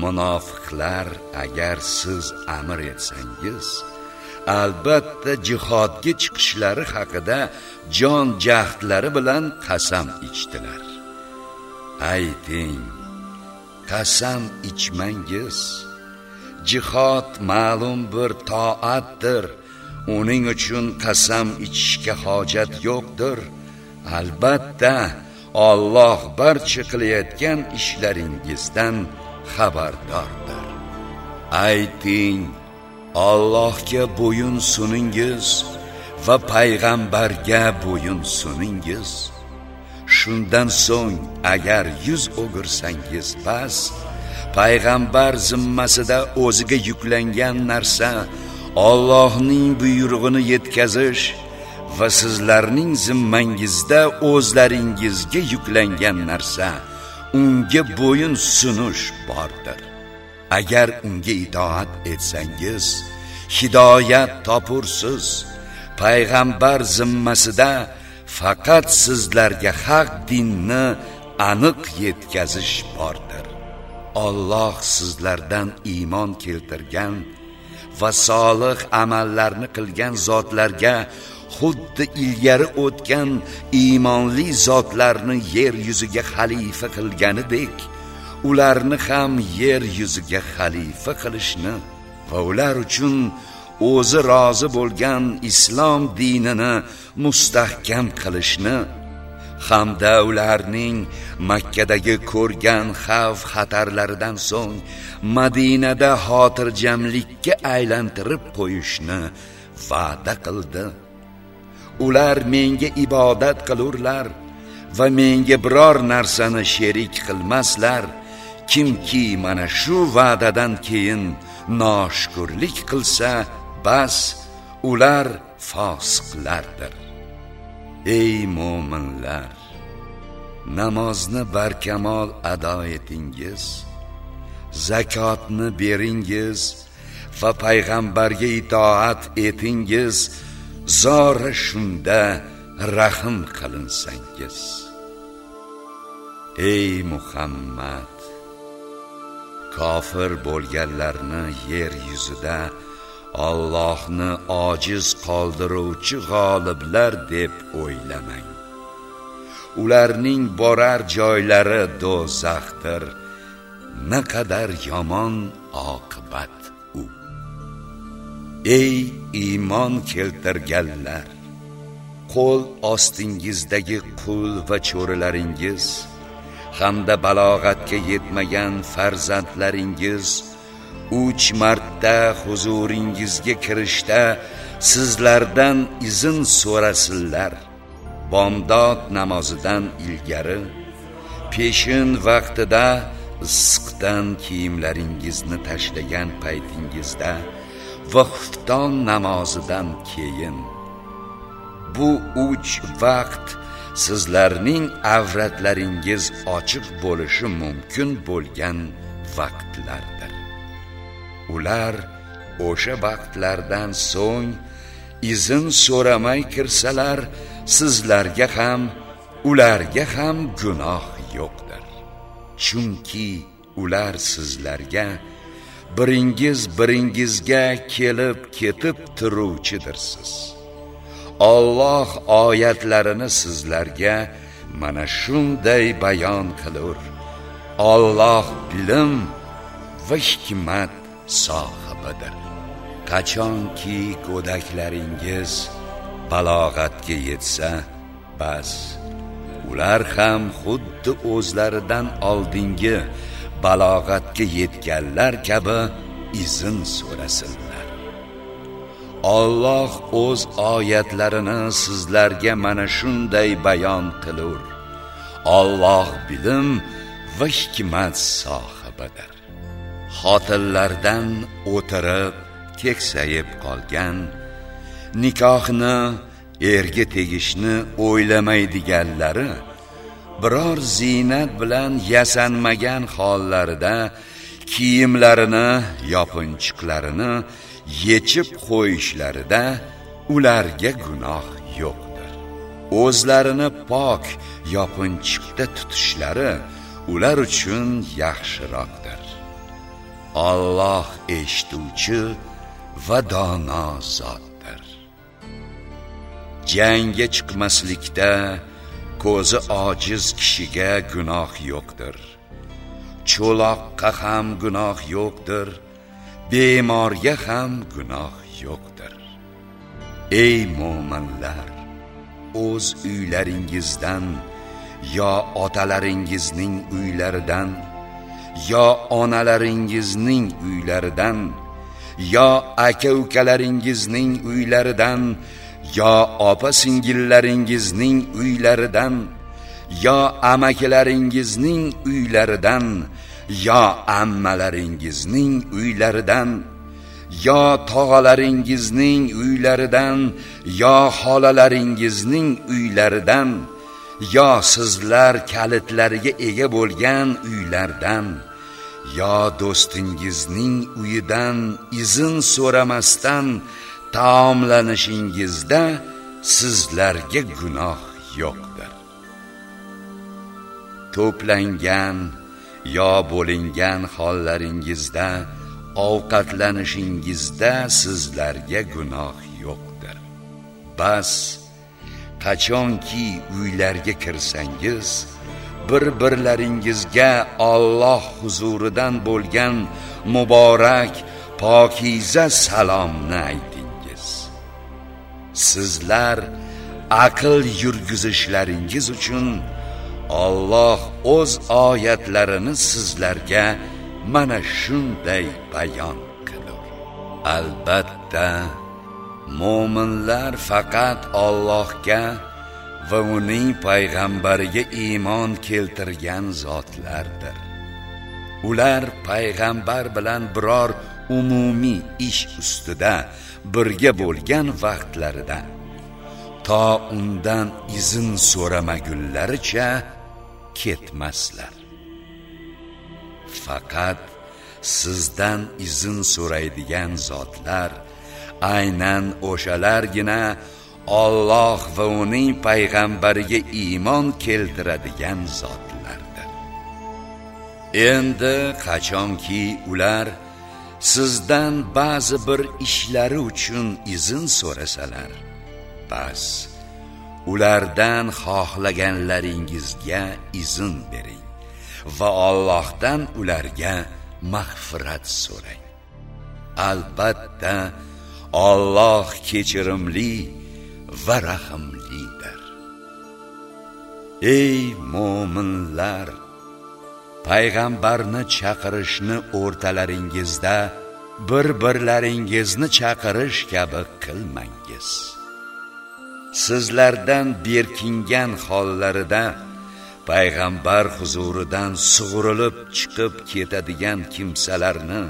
Munofiqlar agar siz amr etsangiz albatta jihodga chiqishlari haqida jon jahdlari bilan qasam ichdilar. Ayting qasam ichmangiz. Jihod ma'lum bir toatdir. Uning uchun qasam ichishga hojat yo'qdir. Albatta Alloh barcha qilayotgan ishlaringizdan xabardordir. Ayting Allohga bo'yin suningiz va payg'ambarga bo'yin suningiz. Shundan so'ng agar yuz o'girsangiz bas payg'ambar zimmasida o'ziga yuklangan narsa Allohning buyrug'ini yetkazish va sizlarning zimmangizda o'zlaringizga yuklangan narsa unga bo'yin sunish bordir. Agar unga itoat etsangiz hidoyat topursiz. Payg'ambar zimmasida faqat sizlarga haq dinni aniq yetkazish bordir. Alloh sizlardan iymon keltirgan va solih amallarni qilgan zotlarga xuddi ilgari o'tgan iymonli zotlarni yer yuziga xalifa qilganidek ularni ham yer yuziga xalifa qilishni va ular uchun o'zi rozi bo'lgan islom dinini mustahkam qilishni hamda ularning makkadagi ko'rgan xavf xatarlaridan so'ng madinada xotirjamlikka aylantirib qo'yishni va'da qildi. Ular menga ibodat qilurlar va menga biror narsani sherik qilmaslar. Kimki mana shu va'dadan keyin noshukurlik qilsa bas ular fosiqlardir. Ey mo'minlar namozni barkamol ado etingiz zakotni beringiz va payg'ambarga itoat etingiz zora shunda rahm qilinsangiz. Ey muhammad kofir bo'lganlarni yer yuzida Allohni ojiz qoldiruvchi g'oliblar deb o'ylamang. Ularning borar joylari do'zaxdir. Naqadar yomon oqibat u. Ey iymon keltirganlar qo'l ostingizdagi qul va cho'rilaringiz hamda balog'atga yetmagan farzandlaringiz uch marta huzuringizga kirishda sizlardan izn so'rasinlar. Bomdod namozidan ilgari peshin vaqtida issiqdan kiyimlaringizni tashlagan paytingizda va xufton namozidan keyin. Bu uch vaqt sizlarning avratlaringiz ochiq bo'lishi mumkin bo'lgan vaqtlardir. Ular o'sha vaqtlardan so'ng izn so'ramay kirsalar sizlarga ham ularga ham gunoh yo'qdir. Chunki ular sizlarga biringiz biringizga kelib ketib turuvchidirsiz. Alloh oyatlarini sizlarga mana shunday bayon qilur. Alloh bilim va hikmat sohibidir qachonki go'daklaringiz balog'atga yetsa bas ular ham xuddi o'zlaridan oldingi balog'atga yetganlar kabi izn so'rasinlar. Alloh o'z oyatlarini sizlarga mana shunday bayon qilur. Alloh bilim va hikmat sohibidir xotinlardan o'tirib keksayib qolgan nikohni erga tegishni o'ylamaydiganlari biror ziynat bilan yasanmagan hollarida kiyimlarini yopinchiqlarini yechib qo'yishlarida ularga gunoh yo'qdir. O'zlarini pok yopinchiqda tutishlari ular uchun yaxshiroqdir. Alloh eshituvchi va dono zotdir. Jangga chiqmaslikda ko'zi ojiz kishiga gunoh yo'qdir. Cho'loqqa ham gunoh yo'qdir bemorga ham gunoh yo'qdir. Ey mu'minlar, o'z uylaringizdan yo otalaringizning uylaridan yo onalaringizning uylaridan yo aka ukalaringizning uylaridan yo opa singillaringizning uylaridan yo amakilaringizning uylaridan yo ammalaringizning uylaridan yo tog'alaringizning uylaridan yo xolalaringizning uylaridan. Yo sizlar kalitlariga ega bo'lgan uylardan yo do'stingizning uyidan izn so'ramasdan taomlanishingizda sizlarga gunoh yo'qdir. To'plangan yo bo'lingan hollaringizda ovqatlanishingizda sizlarga gunoh yo'qdir. Bas qachonki uylarga kirsangiz bir birlaringizga Alloh huzuridan bo'lgan muborak pokiza salomni aytingiz. Sizlar aql yurgizishlaringiz uchun Alloh o'z oyatlarini sizlarga mana shunday bayon qilur. Albatta mo'minlar faqat Allohga va uning payg'ambariga iymon keltirgan zotlardir. Ular payg'ambar bilan biror umumiy ish ustida birga bo'lgan vaqtlarida to undan izn so'ramagunlaricha ketmaslar. Faqat sizdan izn so'raydigan zotlar aynan o'shalargina Alloh va uning payg'ambariga iymon keltiradigan zotlardir. Endi qachonki ular sizdan ba'zi bir ishlari uchun izn so'rasalar bas ulardan xohlaganlaringizga izn bering va Allohdan ularga mag'firat so'rang. Albatta Alloh kechirimli va rahimlidir ey mo'minlar payg'ambarni chaqirishni o'rtalaringizda bir birlaringizni chaqirish kabi qilmangiz. Sizlardan berkingan hollarida payg'ambar huzuridan sug'urilib chiqib ketadigan kimsalarni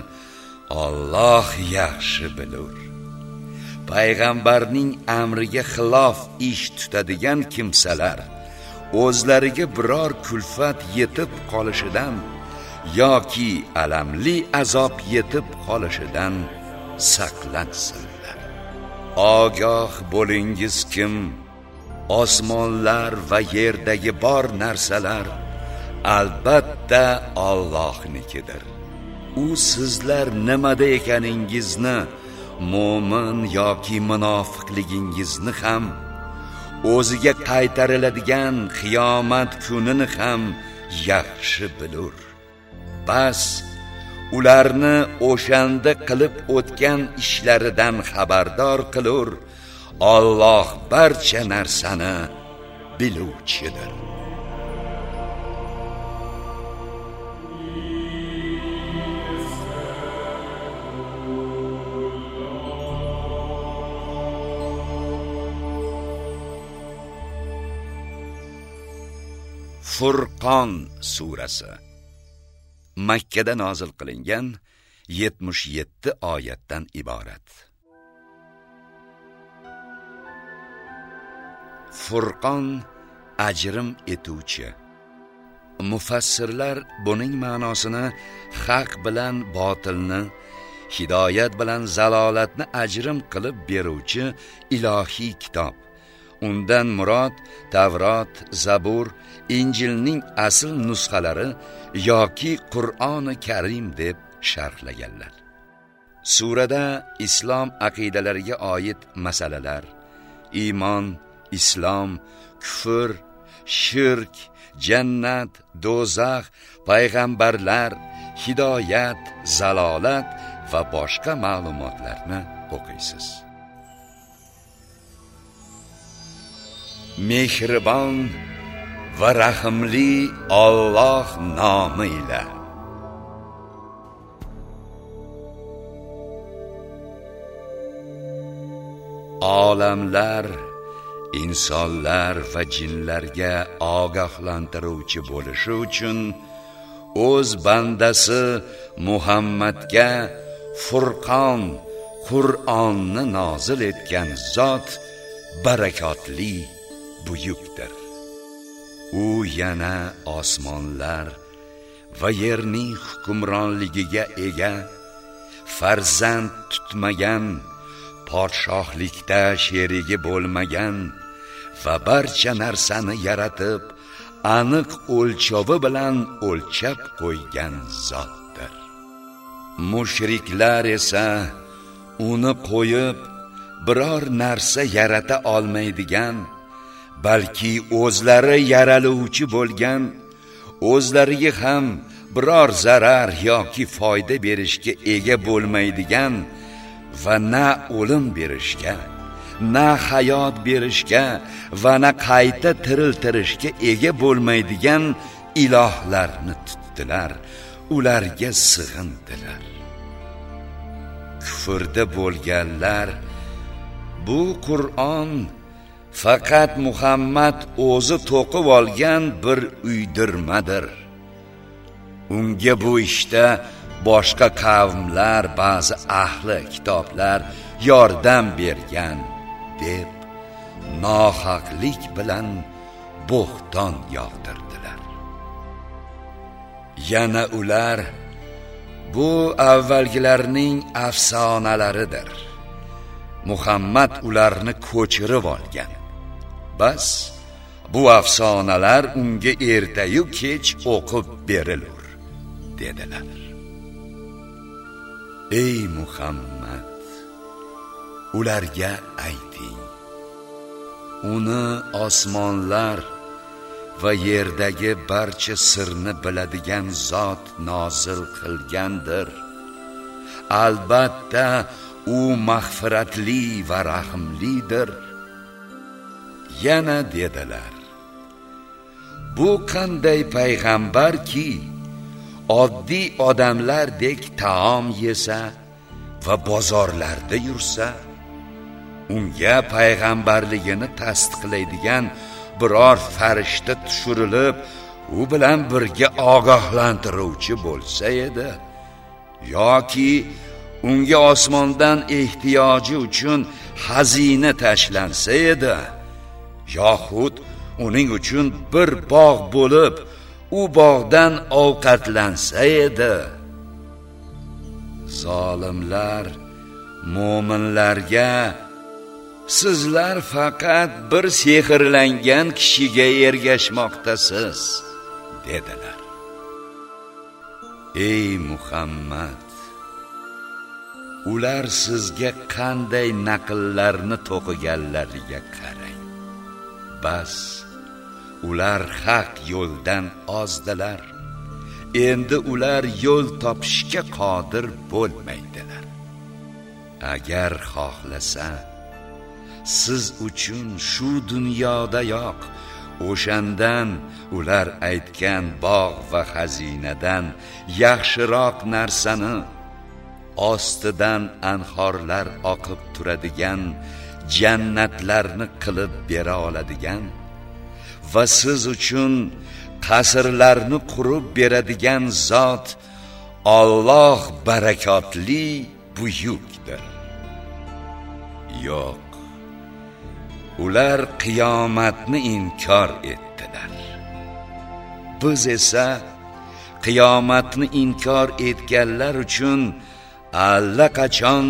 Alloh yaxshi bilur. Payg'ambarning amriga xilof ish tutadigan kimsalar o'zlariga biror kulfat yetib qolishidan yoki alamli azob yetib qolishidan saqlansinlar. Ogoh bo'lingiz kim? Osmonlar va yerdagi bor narsalar albatta Allohnikidir. U sizlar nimada ekaningizni mo'min yoki munofiqligingizni ham o'ziga qaytariladigan qiyomat kunini ham yaxshi bilur. Bas ularni o'shanda qilib o'tgan ishlaridan xabardor qilur. Alloh barcha narsani biluvchidir. Furqon surasi Makka da nozil qilingan 77 oyatdan iborat. Furqon ajrim etuvchi. Mufassirlar buning ma'nosini haq bilan botilni, hidoyat bilan zalolatni ajrim qilib beruvchi ilohiy kitob undan murod tavrot zabur injilning asl nusxalari yoki qur'oni karim deb sharhlaganlar. Surada islom aqidalariga oid masalalar iymon islom kufr shirk jannat do'zax payg'ambarlar hidoyat zalolat va boshqa ma'lumotlarni o'qiysiz. Mehribon va rahimli Alloh nomi ila. Olamlar insonlar va jinlarga ogohlantiruvchi bo'lishi uchun o'z bandasi Muhammadga Furqon Qur'onni nozil etgan zot barakotli buyukdir. U yana osmonlar va yerning hukmronligiga ega farzand tutmagan podshohlikda sherigi bo'lmagan va barcha narsani yaratib aniq o'lchovi bilan o'lchab qo'ygan zotdir. Mushriklar esa uni qo'yib biror narsa yarata olmaydigan balki o'zlari yaraluvchi bo'lgan o'zlariga ham biror zarar yoki foyda berishga ega bo'lmaydigan va na o'lim berishga na hayot berishga va na qayta tiriltirishga ega bo'lmaydigan ilohlarni tutdilar ularga sig'indilar. Kufrda bo'lganlar bu qur'on faqat muhammad o'zi to'qib olgan bir uydirmadir. Unga bu ishda boshqa qavmlar ba'zi ahli kitoblar yordam bergan deb nohaqlik bilan bo'xton yog'dirdilar yana ular bu avvalgilarning afsonalaridir. Muhammad ularni ko'chirib olgan. Abbas bu afsonalar unga ertayu kech o'qib berilur dedilar. Ey muhammad ularga ayting uni osmonlar va yerdagi barcha sirni biladigan zot nozil qilgandir. Albatta u mag'firatli va rahimlidir. Yana dedilar bu qanday payg'ambarki oddiy odamlardek taom yesa va bozorlarda yursa unga payg'ambarligini tasdiqlaydigan biror farishta tushirilib u bilan birga ogohlantiruvchi bo'lsa edi yoki unga osmondan ehtiyoji uchun xazina tashlansa edi. Yoxud uning uchun bir bog' bo'lib u bog'dan ovqatlansa edi. Zolimlar mo'minlarga sizlar faqat bir sehrlangan kishiga ergashmoqdasiz dedilar. Ey muhammad ular sizga qanday naqllarni to'qiganlariga qara. Bas ular haq yo'ldan ozdilar. Endi ular yo'l topishga qodir bo'lmaydilar. Agar xohlasa siz uchun shu dunyodayoq o'shandan ular aytgan bog' va xazinadan yaxshiroq narsani ostidan anhorlar oqib turadigan jannatlarni qilib bera oladigan va siz uchun qasrlarni qurib beradigan zot Alloh barakotli buyukdir. Yo'q ular qiyomatni inkor etdilar. Biz esa qiyomatni inkor etganlar uchun allaqachon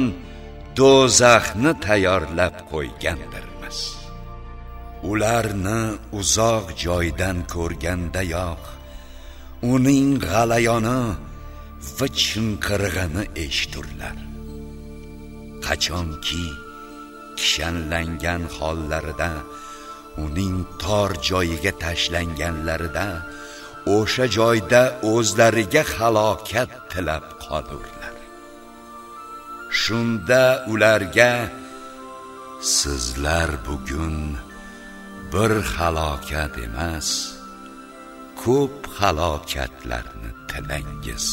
do'zaxni tayyorlab qo'ygandirmiz ularni uzoq joydan ko'rgandayoq uning g'alayoni va chinqirg'ini eshiturlar qachonki kishanlangan hollarida uning tor joyiga tashlanganlarida o'sha joyda o'zlariga halokat tilab qolurlar. Shunda ularga sizlar bugun bir halokat emas ko'p halokatlarni tilangiz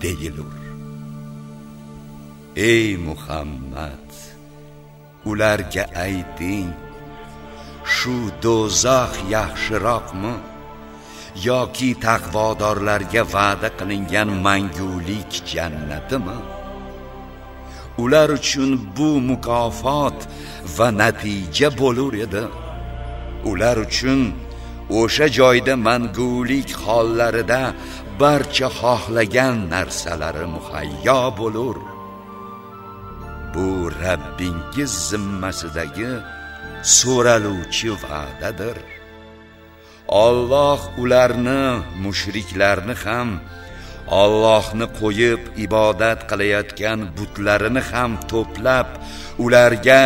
deyilur. Ey muhammad ularga ayting shu do'zax yaxshiroqmi yoki taqvodorlarga va'da qilingan mangulik jannatimi? Ular uchun bu mukofot va natija bo'lur edi. Ular uchun o'sha joyda mangulik hollarida barcha xohlagan narsalari muhayyo bo'lur. Bu Rabbingiz zimmasidagi so'raluvchi va'dadir. Alloh ularni mushriklarni ham Allohni qo'yib ibodat qilayotgan butlarini ham to'plab ularga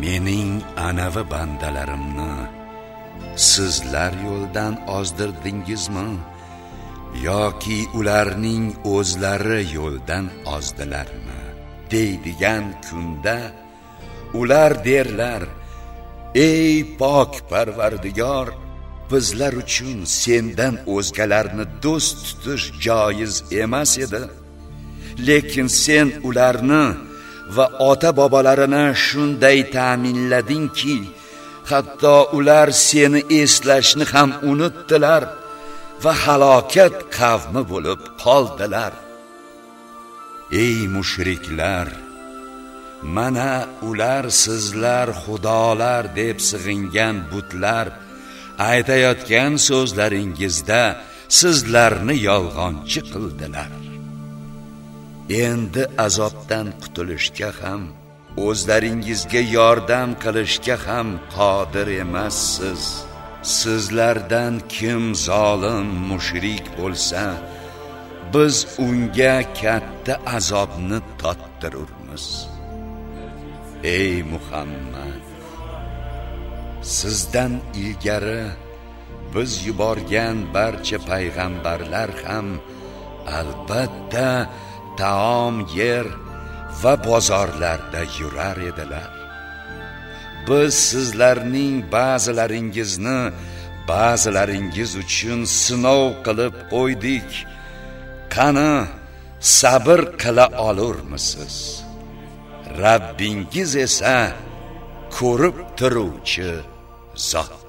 mening anavi bandalarimni sizlar yo'ldan ozdirdingizmi? Yoki ularning o'zlari yo'ldan ozdilarmi? deydigan kunda ular derlar ey pok parvardigor bizlar uchun sendan o'zgalarni do'st tutish joiz emas edi. Lekin sen ularni va ota bobolarini shunday ta'minladingki hatto ular seni eslashni ham unutdilar va halokat qavmi bo'lib qoldilar. Ey mushriklar mana ular sizlar xudolar deb sig'ingan butlar aytayotgan so'zlaringizda sizlarni yolg'onchi qildilar. Endi azobdan qutulishga ham o'zlaringizga yordam qilishga ham qodir emassiz. Sizlardan kim zolim mushrik bo'lsa biz unga katta azobni tottirurmiz. Ey muhammad! Sizdan ilgari biz yuborgan barcha payg'ambarlar ham albatta taom yer va bozorlarda yurar edilar. Biz sizlarning ba'zilaringizni ba'zilaringiz uchun sinov qilib qo'ydik. Qani sabr qila olurmisiz? Rabbingiz esa ko'rib turuvchi zotdir